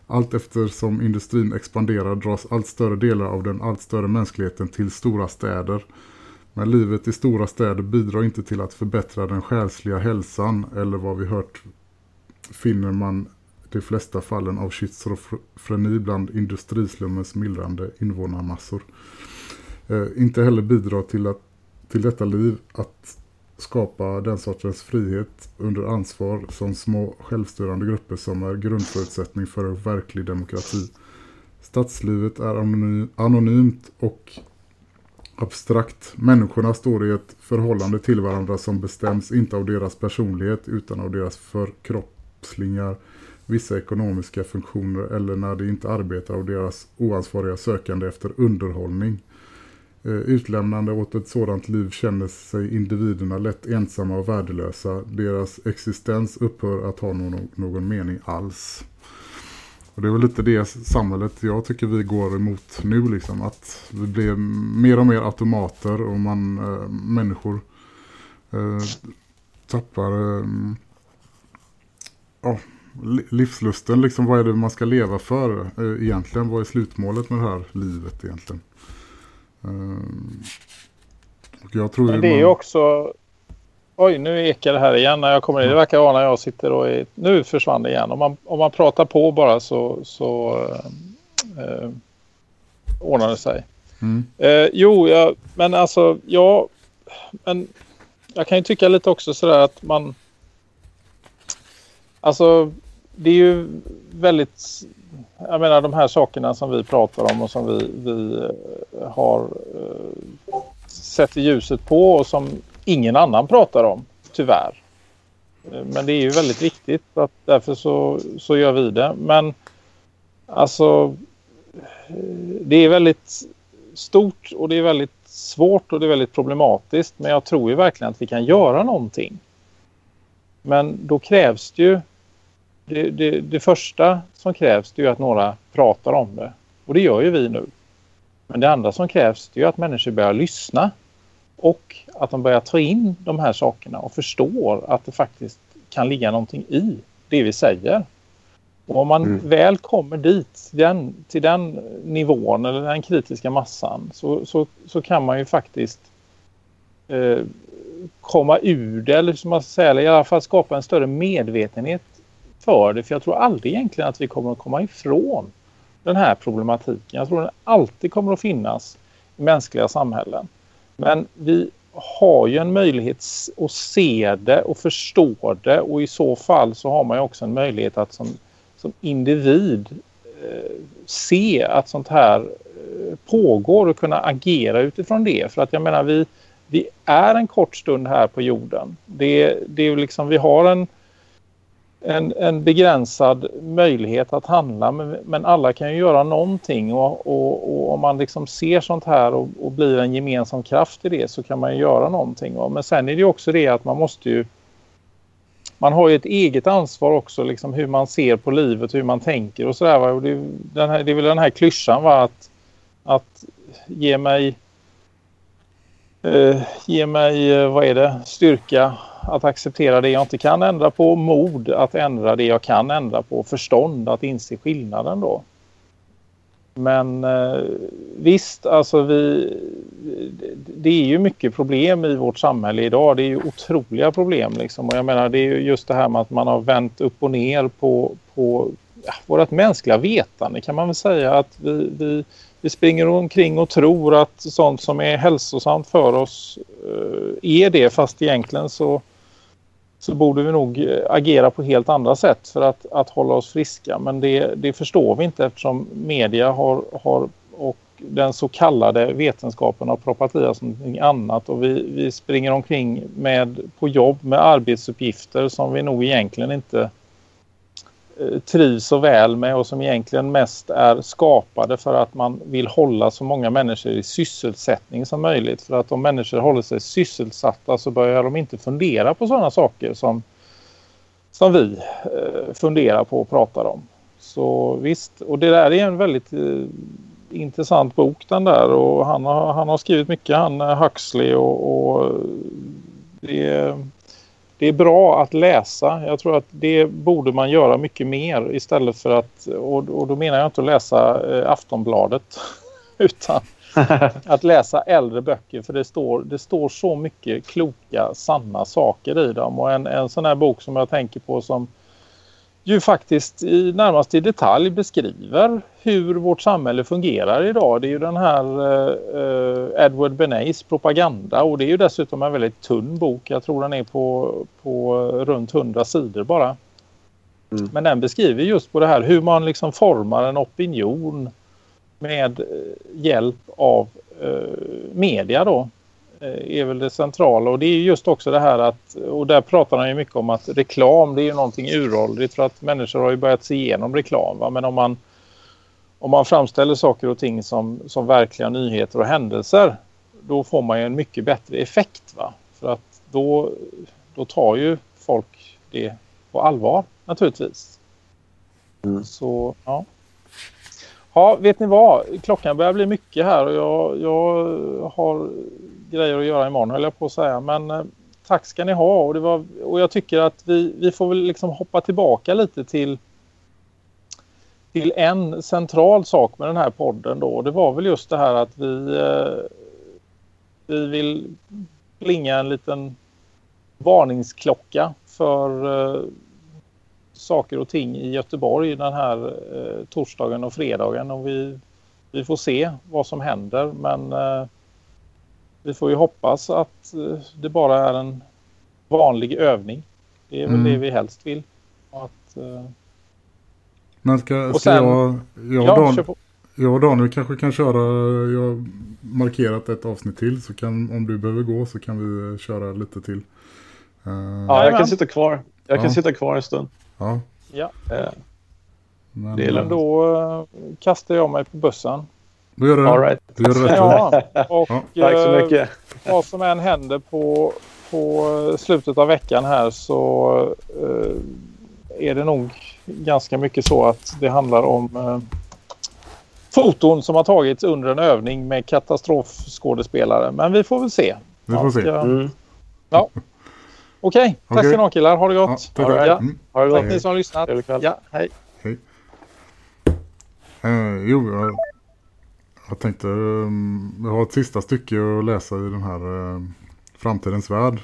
Allt eftersom industrin expanderar dras allt större delar av den allt större mänskligheten till stora städer. Men livet i stora städer bidrar inte till att förbättra den själsliga hälsan eller vad vi hört finner man de flesta fallen av schizofreni bland industrislummens mildrande invånarmassor. Eh, inte heller bidrar till, att, till detta liv att skapa den sortens frihet under ansvar som små självstyrande grupper som är grundförutsättning för en verklig demokrati. Stadslivet är anonymt och abstrakt. Människorna står i ett förhållande till varandra som bestäms inte av deras personlighet utan av deras förkroppslingar, vissa ekonomiska funktioner eller när de inte arbetar av deras oansvariga sökande efter underhållning. Eh, utlämnande åt ett sådant liv känner sig individerna lätt ensamma och värdelösa. Deras existens upphör att ha någon, någon mening alls. Och det är väl lite det samhället jag tycker vi går emot nu liksom. Att vi blir mer och mer automater och man, äh, människor äh, tappar äh, livslusten. Liksom, vad är det man ska leva för egentligen? Vad är slutmålet med det här livet egentligen? och jag tror Men det är ju också... Oj, nu ekar det här igen när jag kommer in. Det verkar vara när jag sitter och... Är... Nu försvann det igen. Om man, om man pratar på bara så, så eh, ordnar det sig. Mm. Eh, jo, ja, men alltså, ja... Men jag kan ju tycka lite också sådär att man... Alltså, det är ju väldigt jag menar de här sakerna som vi pratar om och som vi, vi har uh, sett ljuset på och som ingen annan pratar om, tyvärr. Eh, men det är ju väldigt viktigt att därför så, så gör vi det. Men alltså eh, det är väldigt stort och det är väldigt svårt och det är väldigt problematiskt. Men jag tror ju verkligen att vi kan göra någonting. Men då krävs det ju det, det, det första som krävs det är att några pratar om det. Och det gör ju vi nu. Men det andra som krävs det är att människor börjar lyssna. Och att de börjar ta in de här sakerna och förstår att det faktiskt kan ligga någonting i det vi säger. Och om man mm. väl kommer dit, den, till den nivån eller den kritiska massan så, så, så kan man ju faktiskt eh, komma ur det eller som man säger, eller i alla fall skapa en större medvetenhet för det. För jag tror aldrig egentligen att vi kommer att komma ifrån den här problematiken. Jag tror den alltid kommer att finnas i mänskliga samhällen. Men vi har ju en möjlighet att se det och förstå det och i så fall så har man ju också en möjlighet att som, som individ eh, se att sånt här eh, pågår och kunna agera utifrån det. För att jag menar vi, vi är en kort stund här på jorden. Det, det är liksom, vi har en en, en begränsad möjlighet att handla men, men alla kan ju göra någonting och, och, och, om man liksom ser sånt här och, och, blir en gemensam kraft i det så kan man ju göra någonting. Och, men sen är det ju också det att man måste ju man har ju ett eget ansvar också liksom hur man ser på livet, hur man tänker och sådär. Det, den här, det är väl den här klyschan va? Att, att ge mig eh, ge mig, eh, vad är det, styrka att acceptera det jag inte kan ändra på, mod att ändra det jag kan ändra på, förstånd att inse skillnaden då. Men eh, visst, alltså vi, det är ju mycket problem i vårt samhälle idag. Det är ju otroliga problem liksom. Och jag menar det är ju just det här med att man har vänt upp och ner på, på ja, vårt mänskliga vetande kan man väl säga. Att vi, vi, vi springer omkring och tror att sånt som är hälsosamt för oss eh, är det fast egentligen så så borde vi nog eh, agera på helt andra sätt för att, att hålla oss friska. Men det, det förstår vi inte eftersom media har, har och den så kallade vetenskapen har proppat i oss någonting annat och vi, vi springer omkring med, på jobb med arbetsuppgifter som vi nog egentligen inte Eh, trivs så väl med och som egentligen mest är skapade för att man vill hålla så många människor i sysselsättning som möjligt. För att om människor håller sig sysselsatta så börjar de inte fundera på sådana saker som, som vi eh, funderar på och pratar om. Så visst, och det där är en väldigt eh, intressant bok den där och han har, han har skrivit mycket, han eh, Huxley och, och det det är bra att läsa. Jag tror att det borde man göra mycket mer istället för att, och, och då menar jag inte att läsa eh, Aftonbladet utan att läsa äldre böcker för det står, det står så mycket kloka, sanna saker i dem och en, en sån här bok som jag tänker på som ju faktiskt i, närmast i detalj beskriver hur vårt samhälle fungerar idag. Det är ju den här eh, Edward Benays propaganda och det är ju dessutom en väldigt tunn bok. Jag tror den är på, på runt 100 sidor bara. Mm. Men den beskriver just på det här hur man liksom formar en opinion med eh, hjälp av eh, media då. Eh, är väl det centrala och det är just också det här att och där pratar han ju mycket om att reklam det är ju någonting uråldrigt för att människor har ju börjat se igenom reklam va? men om man om man framställer saker och ting som, som verkliga nyheter och händelser då får man ju en mycket bättre effekt va för att då, då tar ju folk det på allvar naturligtvis mm. så ja Ja, vet ni vad? Klockan börjar bli mycket här och jag, jag har grejer att göra imorgon höll jag på att säga. Men eh, tack ska ni ha och, det var, och jag tycker att vi, vi får väl liksom hoppa tillbaka lite till till en central sak med den här podden då. Det var väl just det här att vi, eh, vi vill plinga en liten varningsklocka för eh, saker och ting i Göteborg den här eh, torsdagen och fredagen och vi, vi får se vad som händer men eh, vi får ju hoppas att eh, det bara är en vanlig övning. Det är väl mm. det vi helst vill. Att, eh... Men ska, ska sen, jag, jag, ja, Dan, jag och Daniel kanske kan köra, jag har markerat ett avsnitt till så kan, om du behöver gå så kan vi köra lite till. Uh, ja, jag kan sitta kvar. Jag kan sitta kvar en stund. Ja. ja. Uh, men, men då uh, kastar jag mig på bussen. Då gör du All right. Du gör rätt ja, och, ja. Tack så mycket. vad som än händer på, på slutet av veckan här så uh, är det nog ganska mycket så att det handlar om eh, foton som har tagits under en övning med katastrofskådespelare. Men vi får väl se. Vi får se. Ja. Mm. Ja. Okej, tack Okej. ska ni ha killar. Ha det gott. tack, Ja, tack. ja. Mm. Ha det Tack gott. ni som har lyssnat. Ja, hej. Hej. Eh, jo, jag, jag tänkte um, jag har ett sista stycke att läsa i den här eh, Framtidens värld.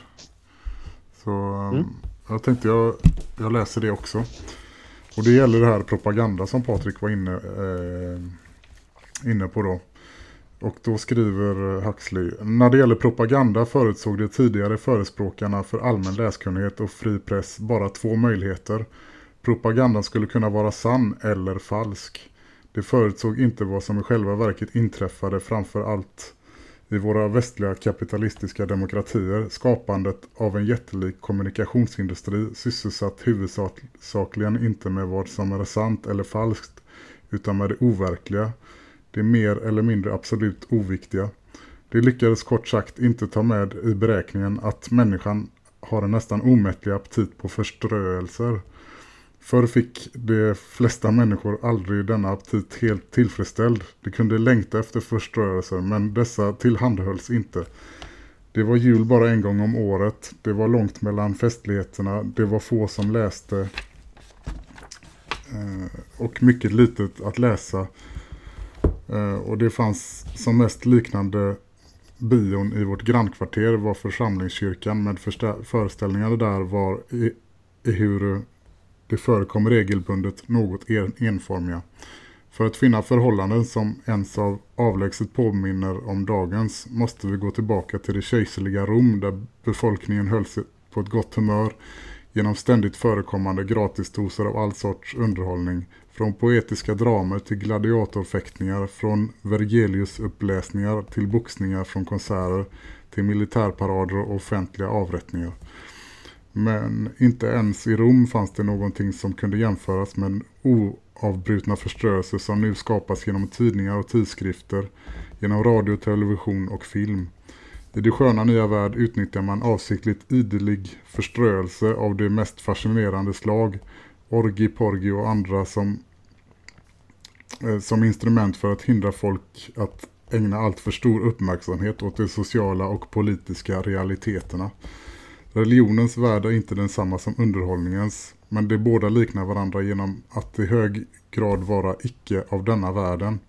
Så um, Mm. jag tänkte jag, jag läser det också. Och det gäller det här propaganda som Patrik var inne, eh, inne på då. Och då skriver Huxley, när det gäller propaganda förutsåg de tidigare förespråkarna för allmän läskunnighet och fri press bara två möjligheter. Propagandan skulle kunna vara sann eller falsk. De förutsåg inte vad som i själva verket inträffade framför allt i våra västliga kapitalistiska demokratier. Skapandet av en jättelik kommunikationsindustri sysselsatt huvudsakligen inte med vad som är sant eller falskt utan med det overkliga. Det mer eller mindre absolut oviktiga. Det lyckades kort sagt inte ta med i beräkningen att människan har en nästan omättlig aptit på förströelser. Förr fick de flesta människor aldrig denna aptit helt tillfredsställd. De kunde längta efter förstörelser men dessa tillhandahölls inte. Det var jul bara en gång om året. Det var långt mellan festligheterna. Det var få som läste. Eh, och mycket litet att läsa. Eh, och det fanns som mest liknande bion i vårt grannkvarter var församlingskyrkan med föreställningarna där var e- i, i hur det förekom regelbundet något en, enformiga. För att finna förhållanden som ens av avlägset påminner om dagens måste vi gå tillbaka till det kejserliga Rom där befolkningen höll sig på ett gott humör genom ständigt förekommande gratisdoser av all sorts underhållning. Från poetiska dramer till gladiatorfäktningar, från Vergelius-uppläsningar till boxningar från konserter till militärparader och offentliga avrättningar. Men inte ens i Rom fanns det någonting som kunde jämföras med den oavbrutna förstörelse som nu skapas genom tidningar och tidskrifter, genom radio, television och film. I det sköna nya värld utnyttjar man avsiktligt idelig förströelse av det mest fascinerande slag, orgi, porgi och andra som, eh, som instrument för att hindra folk att ägna allt för stor uppmärksamhet åt de sociala och politiska realiteterna. Religionens värld är inte densamma som underhållningens, men de båda liknar varandra genom att i hög grad vara icke av denna världen.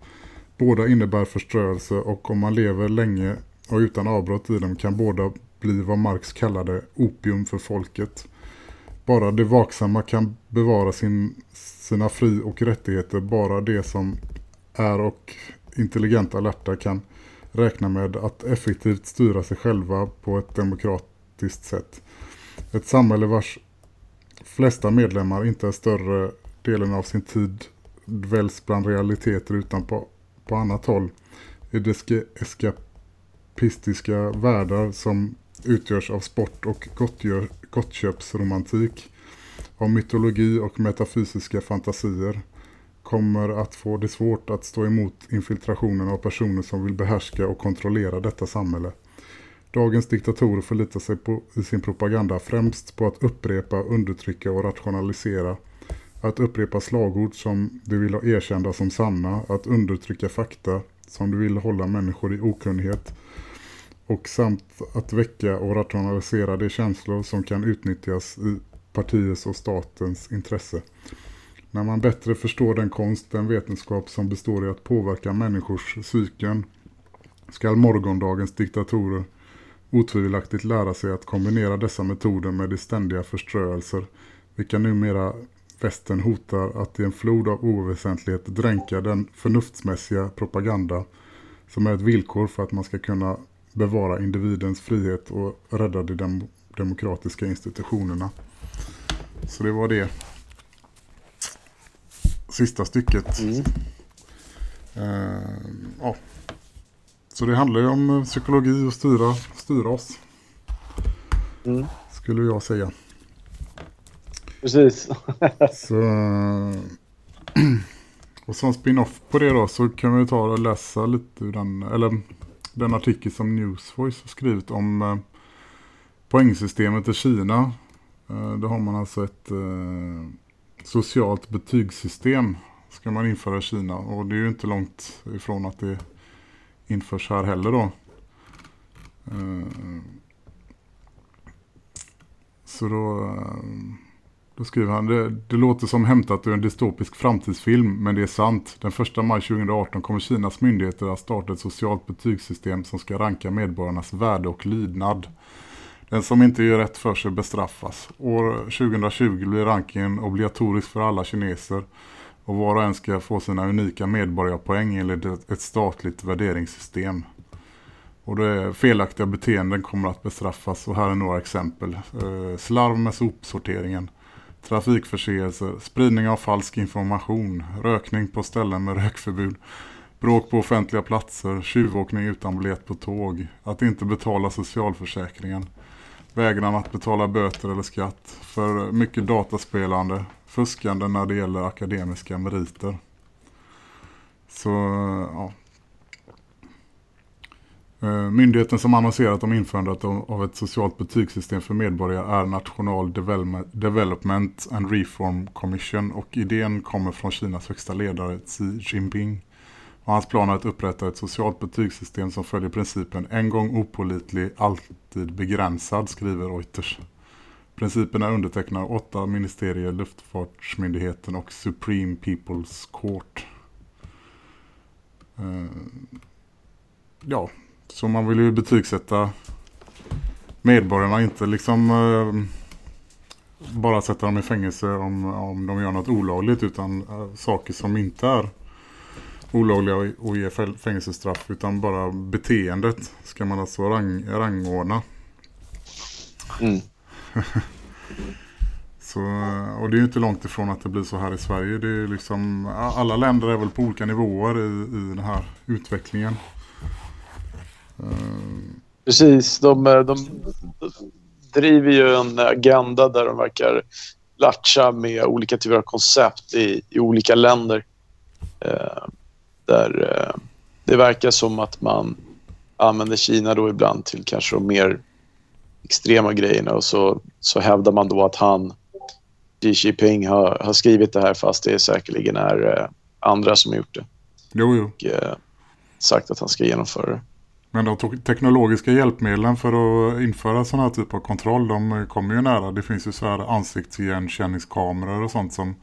Båda innebär förströelse och om man lever länge och utan avbrott i dem kan båda bli vad Marx kallade opium för folket. Bara de vaksamma kan bevara sin, sina fri- och rättigheter, bara det som är och intelligenta alerta kan räkna med att effektivt styra sig själva på ett demokratiskt sätt. Ett samhälle vars flesta medlemmar inte är större delen av sin tid väljs bland realiteter utan på, på annat håll i det eskapistiska världar som utgörs av sport och gottgör, gottköpsromantik, av mytologi och metafysiska fantasier kommer att få det svårt att stå emot infiltrationen av personer som vill behärska och kontrollera detta samhälle. Dagens diktatorer förlitar sig på, i sin propaganda främst på att upprepa, undertrycka och rationalisera. Att upprepa slagord som de vill ha erkända som sanna. Att undertrycka fakta som de vill hålla människor i okunnighet. Och samt att väcka och rationalisera de känslor som kan utnyttjas i partiets och statens intresse. När man bättre förstår den konst, den vetenskap som består i att påverka människors psyken ska morgondagens diktatorer otvivelaktigt lära sig att kombinera dessa metoder med de ständiga förströelser, vilka numera västern hotar att i en flod av oväsentlighet dränka den förnuftsmässiga propaganda som är ett villkor för att man ska kunna bevara individens frihet och rädda de dem demokratiska institutionerna. Så det var det sista stycket. Mm. Uh, ja. Så det handlar ju om eh, psykologi och styra, styra oss. Mm. Skulle jag säga. Precis. så, eh, och som spin-off på det då så kan vi ta och läsa lite ur den, eller den artikel som Newsvoice har skrivit om eh, poängsystemet i Kina. Eh, då har man alltså ett, eh, socialt betygssystem ska man införa i Kina. Och det är ju inte långt ifrån att det införs här heller då. Eh, så då, eh, då skriver han, det, det låter som hämtat ur en dystopisk framtidsfilm, men det är sant. Den 1 maj 2018 kommer Kinas myndigheter att starta ett socialt betygssystem som ska ranka medborgarnas värde och lydnad. Den som inte gör rätt för sig bestraffas. År 2020 blir rankingen obligatorisk för alla kineser och var och en ska få sina unika medborgarpoäng enligt ett statligt värderingssystem. Och det felaktiga beteenden kommer att bestraffas och här är några exempel. Eh, slarv med sopsorteringen, trafikförseelser, spridning av falsk information, rökning på ställen med rökförbud, bråk på offentliga platser, tjuvåkning utan biljett på tåg, att inte betala socialförsäkringen, vägran att betala böter eller skatt, för mycket dataspelande, fuskande när det gäller akademiska meriter. Så ja. Eh, myndigheten som annonserat om införandet av ett socialt betygssystem för medborgare är National Development and Reform Commission och idén kommer från Kinas högsta ledare Xi Jinping. Och hans plan är att upprätta ett socialt betygssystem som följer principen en gång opolitlig, alltid begränsad, skriver Reuters. Principen är undertecknad av åtta ministerier, Luftfartsmyndigheten och Supreme People's Court. Uh, ja, så man vill ju betygsätta medborgarna, inte liksom uh, bara sätta dem i fängelse om, om de gör något olagligt utan uh, saker som inte är olagliga och ge fängelsestraff utan bara beteendet ska man alltså rang, rangordna. Mm. så, och det är ju inte långt ifrån att det blir så här i Sverige. Det är liksom, alla länder är väl på olika nivåer i, i den här utvecklingen. Eh, Precis, de, eh, de driver ju en agenda där de verkar latcha med olika typer av koncept i, i olika länder. Eh, där eh, det verkar som att man använder Kina då ibland till kanske de mer extrema grejerna och så, så hävdar man då att han, Xi Jinping, har, har skrivit det här fast det säkerligen är eh, andra som har gjort det. Jo, jo. Och eh, sagt att han ska genomföra det. Men de teknologiska hjälpmedlen för att införa sådana här typ av kontroll, de kommer ju nära. Det finns ju så här ansiktsigenkänningskameror och sånt som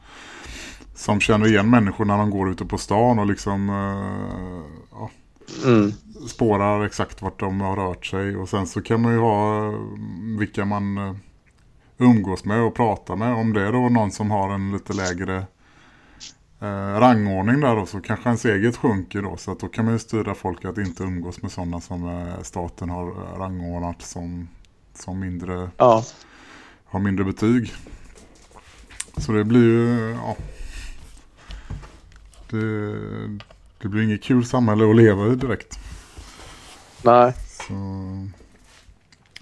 som känner igen människor när de går ute på stan och liksom uh, ja, mm. Spårar exakt vart de har rört sig. Och sen så kan man ju ha eh, vilka man uh, umgås med och pratar med. Om det är då någon som har en lite lägre uh, rangordning där då, så kanske ens eget sjunker då. Så att då kan man ju styra folk att inte umgås med sådana som staten har rangordnat som, som mindre, ja. har mindre betyg. Så det blir ju, ja, det, det blir inget kul samhälle att leva i direkt. Nej. Så.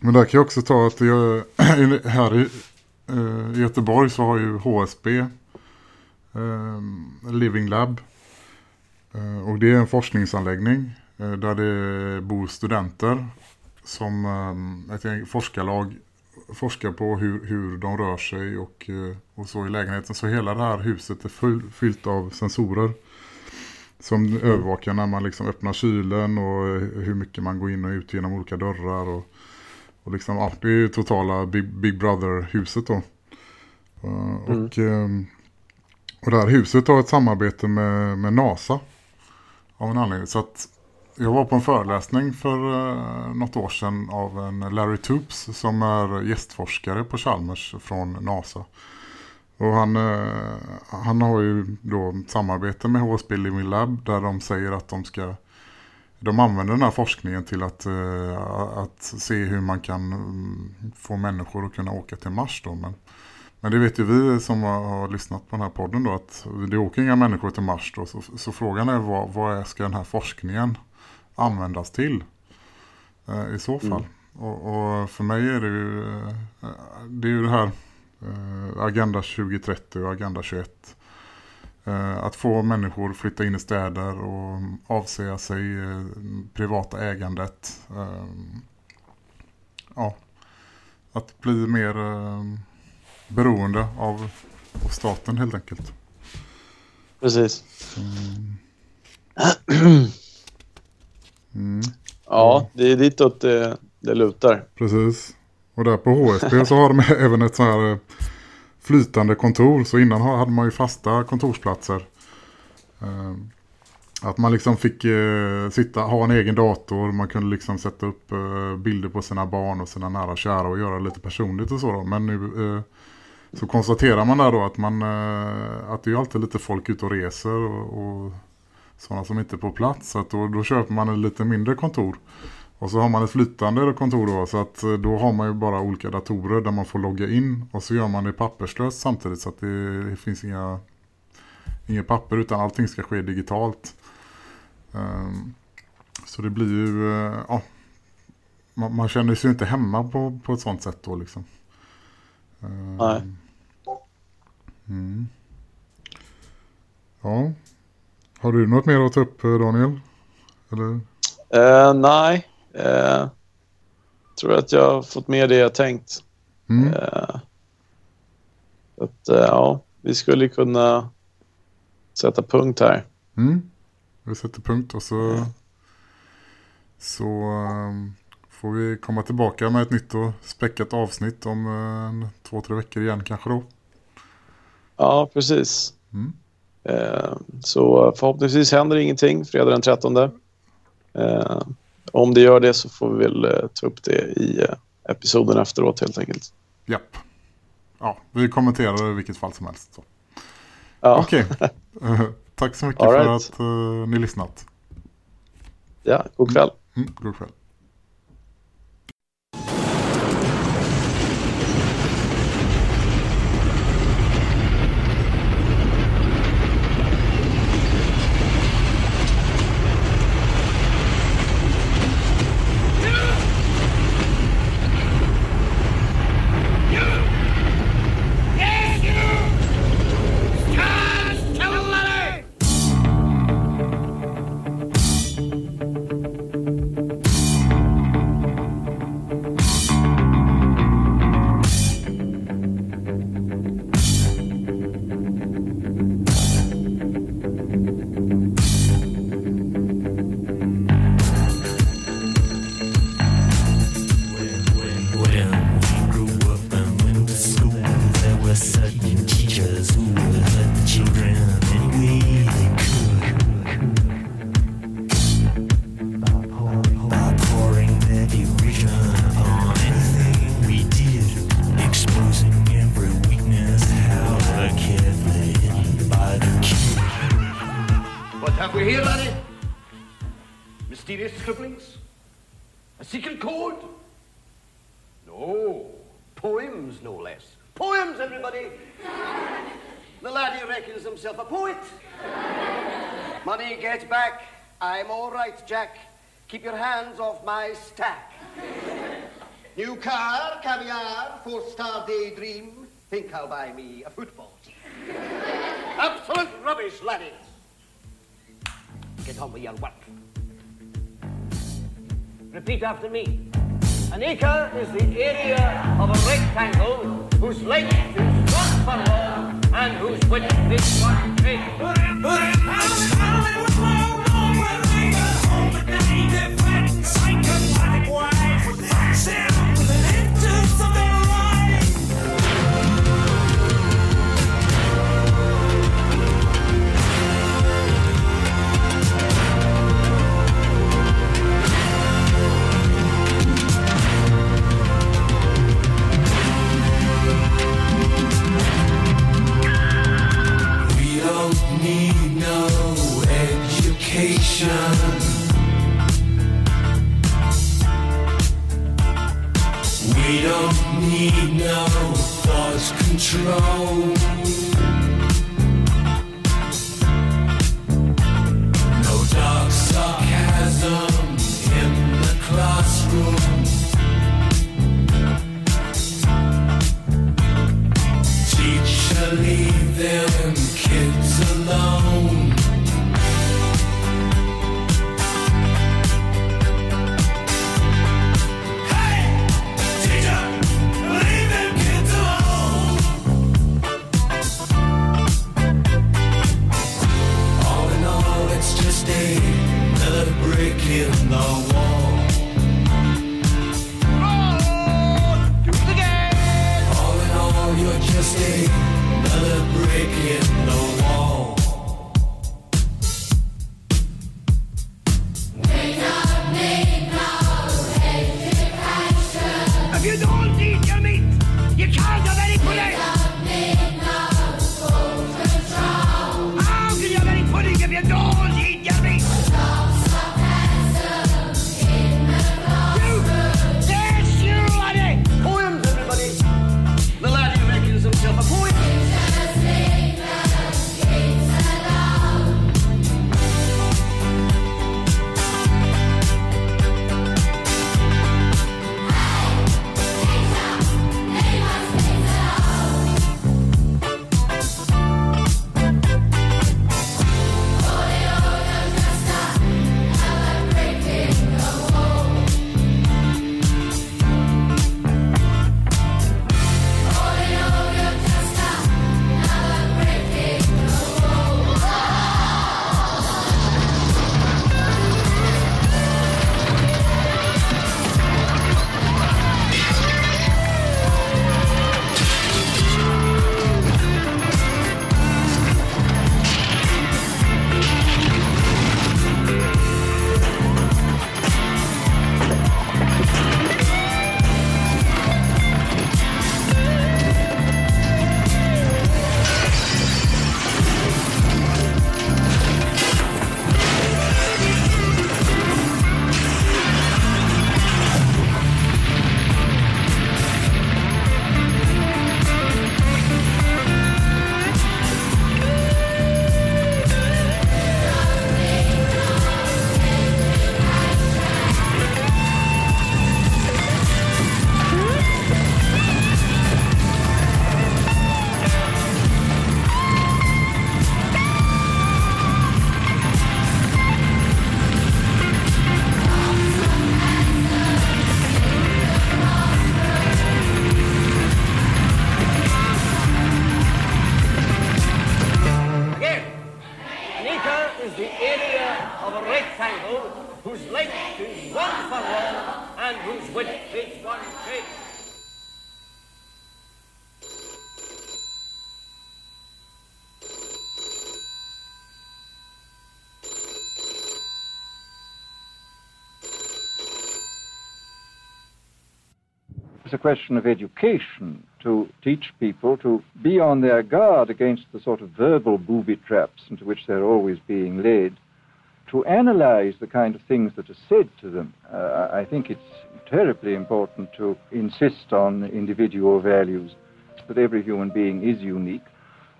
Men där kan jag också ta att jag, här i, uh, Göteborg så har ju HSB eh, Living Lab. Uh, och det är en forskningsanläggning eh, där det bor studenter som ett forskarlag forskar på hur, hur de rör sig och, och så i lägenheten. Så hela det här huset är full, fyllt av sensorer som övervakar när man liksom öppnar kylen och eh, hur mycket man går in och ut genom olika dörrar. Och, och liksom, ja, det är ju totala Big, Big Brother-huset då. Uh, mm. och, um, och det här huset har ett samarbete med, med NASA av en anledning. Så att jag var på en föreläsning för uh, något år sedan av en Larry Toops som är gästforskare på Chalmers från NASA. Och han, uh, han har ju då samarbete med HSB Living Lab där de säger att de ska de använder den här forskningen till att, uh, att se hur man kan um, få människor att kunna åka till Mars då. Men, men det vet ju vi som har, lyssnat på den här podden då att det åker inga människor till Mars då. Så, så frågan är vad, vad ska den här forskningen användas till eh, i så fall. Mm. Och, och, för mig är det ju eh, det är ju det här eh, Agenda 2030 och Agenda 21 eh, att få människor flytta in i städer och avsäga sig eh, privata ägandet eh, ja att bli mer beroende av staten helt enkelt. Precis. Mm. Ja, det är ditåt det, det lutar. Precis. Och där på HSB så har de även ett så här eh, flytande kontor. Så innan hade man ju fasta kontorsplatser. Eh, att man liksom fick eh, sitta, ha en egen dator. Man kunde liksom sätta upp eh, bilder på sina barn och sina nära och kära och göra lite personligt och så då. Men nu eh, så konstaterar man där då att man eh, att det är alltid lite folk ute och reser och, och sådana som inte är på plats. Så att då, då köper man ett lite mindre kontor. Och så har man ett flytande kontor då. Så att eh, då har man ju bara olika datorer där man får logga in. Och så gör man det papperslöst samtidigt så att det, finns inga, inga papper utan allting ska ske digitalt. Ehm, så det blir ju, eh, ja, man, man känner sig ju inte hemma på, på ett sånt sätt då liksom. Ehm, Nej. Mm. Ja. Har du något mer att ta upp eh, Daniel? Eller? Eh, nej. Eh, tror att jag har fått med det jag tänkt. Mm. Eh, att, eh, ja, vi skulle kunna sätta punkt här. Mm. Vi sätter punkt och så, så ehm, får vi komma tillbaka med ett nytt och späckat avsnitt om eh, en, två, tre veckor igen kanske då. Ja, precis. Mm. Eh, så förhoppningsvis händer ingenting fredag den 13. Eh, om det gör det så får vi väl eh, ta upp det i eh, episoden efteråt helt enkelt. Japp. Ja, vi kommenterar det i vilket fall som helst. Så. Ja. Okej. Eh, Tack så mycket All för right. att eh, ni lyssnat. Ja, god kväll. Mm, god kväll. Keep your hands off my stack. New car, caviar, four-star daydream. Think I'll buy me a football. Absolute rubbish, laddies. Get on with your work. Repeat after me. An acre is the area of a rectangle whose length is one furlong and whose width is one We need no education. We don't need no thought control. Question of education to teach people to be on their guard against the sort of verbal booby traps into which they're always being led, to analyze the kind of things that are said to them. Uh, I think it's terribly important to insist on individual values, that every human being is unique.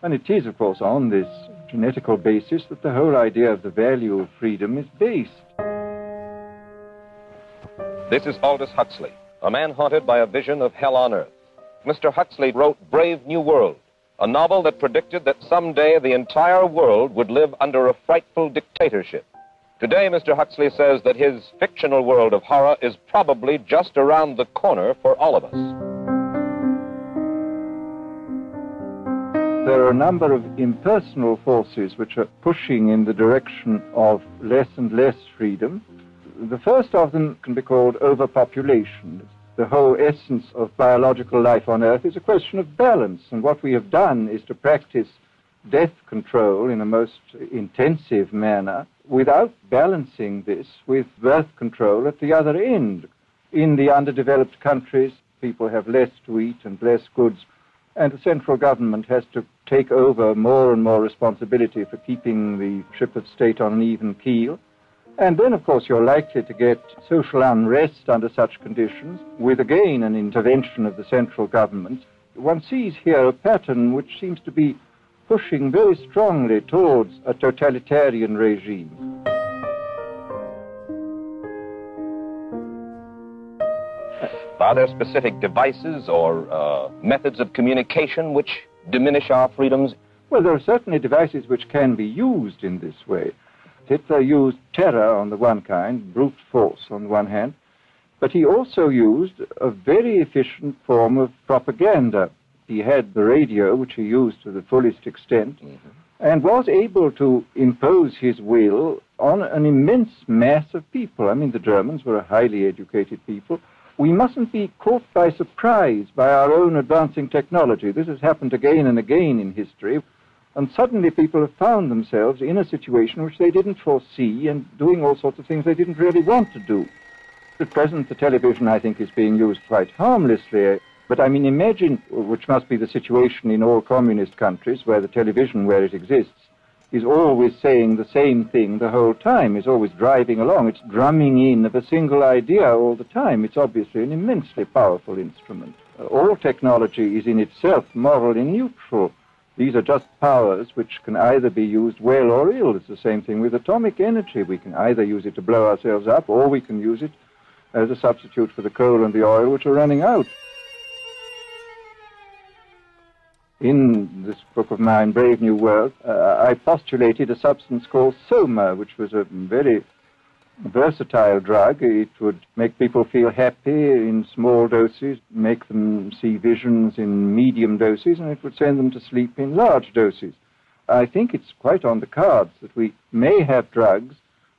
And it is, of course, on this genetical basis that the whole idea of the value of freedom is based. This is Aldous Huxley, a man haunted by a vision of hell on earth. Mr. Huxley wrote Brave New World, a novel that predicted that someday the entire world would live under a frightful dictatorship. Today, Mr. Huxley says that his fictional world of horror is probably just around the corner for all of us. There are a number of impersonal forces which are pushing in the direction of less and less freedom. The first of them can be called overpopulation. The whole essence of biological life on Earth is a question of balance, and what we have done is to practice death control in a most intensive manner without balancing this with birth control at the other end. In the underdeveloped countries, people have less to eat and less goods, and the central government has to take over more and more responsibility for keeping the ship of state on an even keel. And then, of course, you're likely to get social unrest under such conditions, with again an intervention of the central government. One sees here a pattern which seems to be pushing very strongly towards a totalitarian regime. Are there specific devices or uh, methods of communication which diminish our freedoms? Well, there are certainly devices which can be used in this way. Hitler used terror on the one kind, brute force on the one hand, but he also used a very efficient form of propaganda. He had the radio, which he used to the fullest extent, mm-hmm. and was able to impose his will on an immense mass of people. I mean, the Germans were a highly educated people. We mustn't be caught by surprise by our own advancing technology. This has happened again and again in history. And suddenly people have found themselves in a situation which they didn't foresee and doing all sorts of things they didn't really want to do. At present, the television, I think, is being used quite harmlessly. But I mean, imagine, which must be the situation in all communist countries, where the television, where it exists, is always saying the same thing the whole time, is always driving along. It's drumming in of a single idea all the time. It's obviously an immensely powerful instrument. Uh, all technology is in itself morally neutral. These are just powers which can either be used well or ill. It's the same thing with atomic energy. We can either use it to blow ourselves up or we can use it as a substitute for the coal and the oil which are running out. In this book of mine, Brave New World, uh, I postulated a substance called soma, which was a very versatile drug. It would make people feel happy in small doses, make them see visions in medium doses, and it would send them to sleep in large doses. I think it's quite on the cards that we may have drugs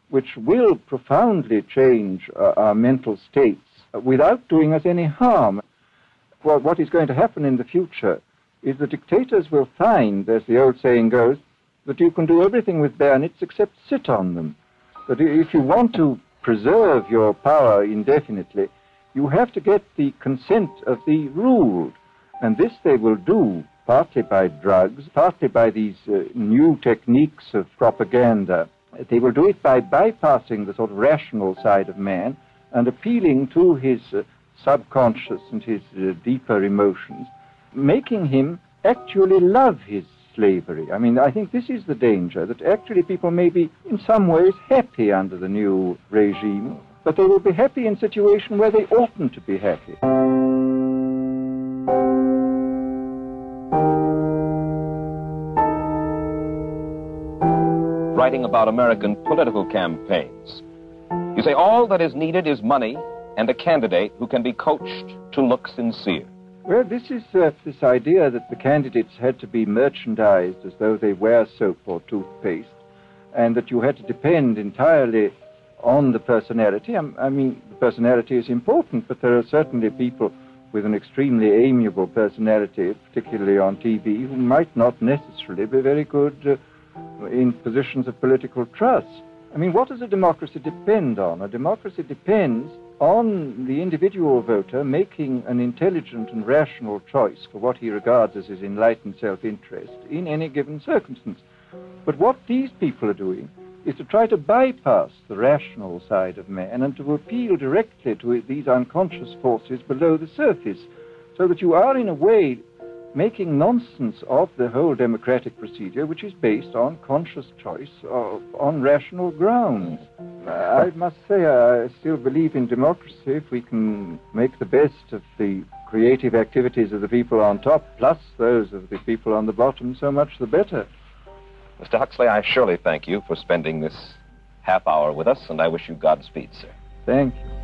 which will profoundly change uh, our mental states without doing us any harm. Well, what is going to happen in the future is the dictators will find, as the old saying goes, that you can do everything with bayonets except sit on them. That if you want to preserve your power indefinitely, you have to get the consent of the ruled. And this they will do partly by drugs, partly by these uh, new techniques of propaganda. They will do it by bypassing the sort of rational side of man and appealing to his uh, subconscious and his uh, deeper emotions, making him actually love his slavery. I mean, I think this is the danger, that actually people may be in some ways happy under the new regime, but they will be happy in a situation where they oughtn't to be happy. Writing about American political campaigns. You say all that is needed is money and a candidate who can be coached to look sincere. Well, this is uh, this idea that the candidates had to be merchandised as though they were soap or toothpaste, and that you had to depend entirely on the personality. I, I mean, the personality is important, but there are certainly people with an extremely amiable personality, particularly on TV, who might not necessarily be very good uh, in positions of political trust. I mean, what does a democracy depend on? A democracy depends on the individual voter making an intelligent and rational choice for what he regards as his enlightened self interest in any given circumstance. But what these people are doing is to try to bypass the rational side of man and to appeal directly to these unconscious forces below the surface, so that you are, in a way, making nonsense of the whole democratic procedure, which is based on conscious choice of, on rational grounds. I must say, I still believe in democracy if we can make the best of the creative activities of the people on top, plus those of the people on the bottom, so much the better. Mr. Huxley, I surely thank you for spending this half hour with us, and I wish you Godspeed, sir. Thank you.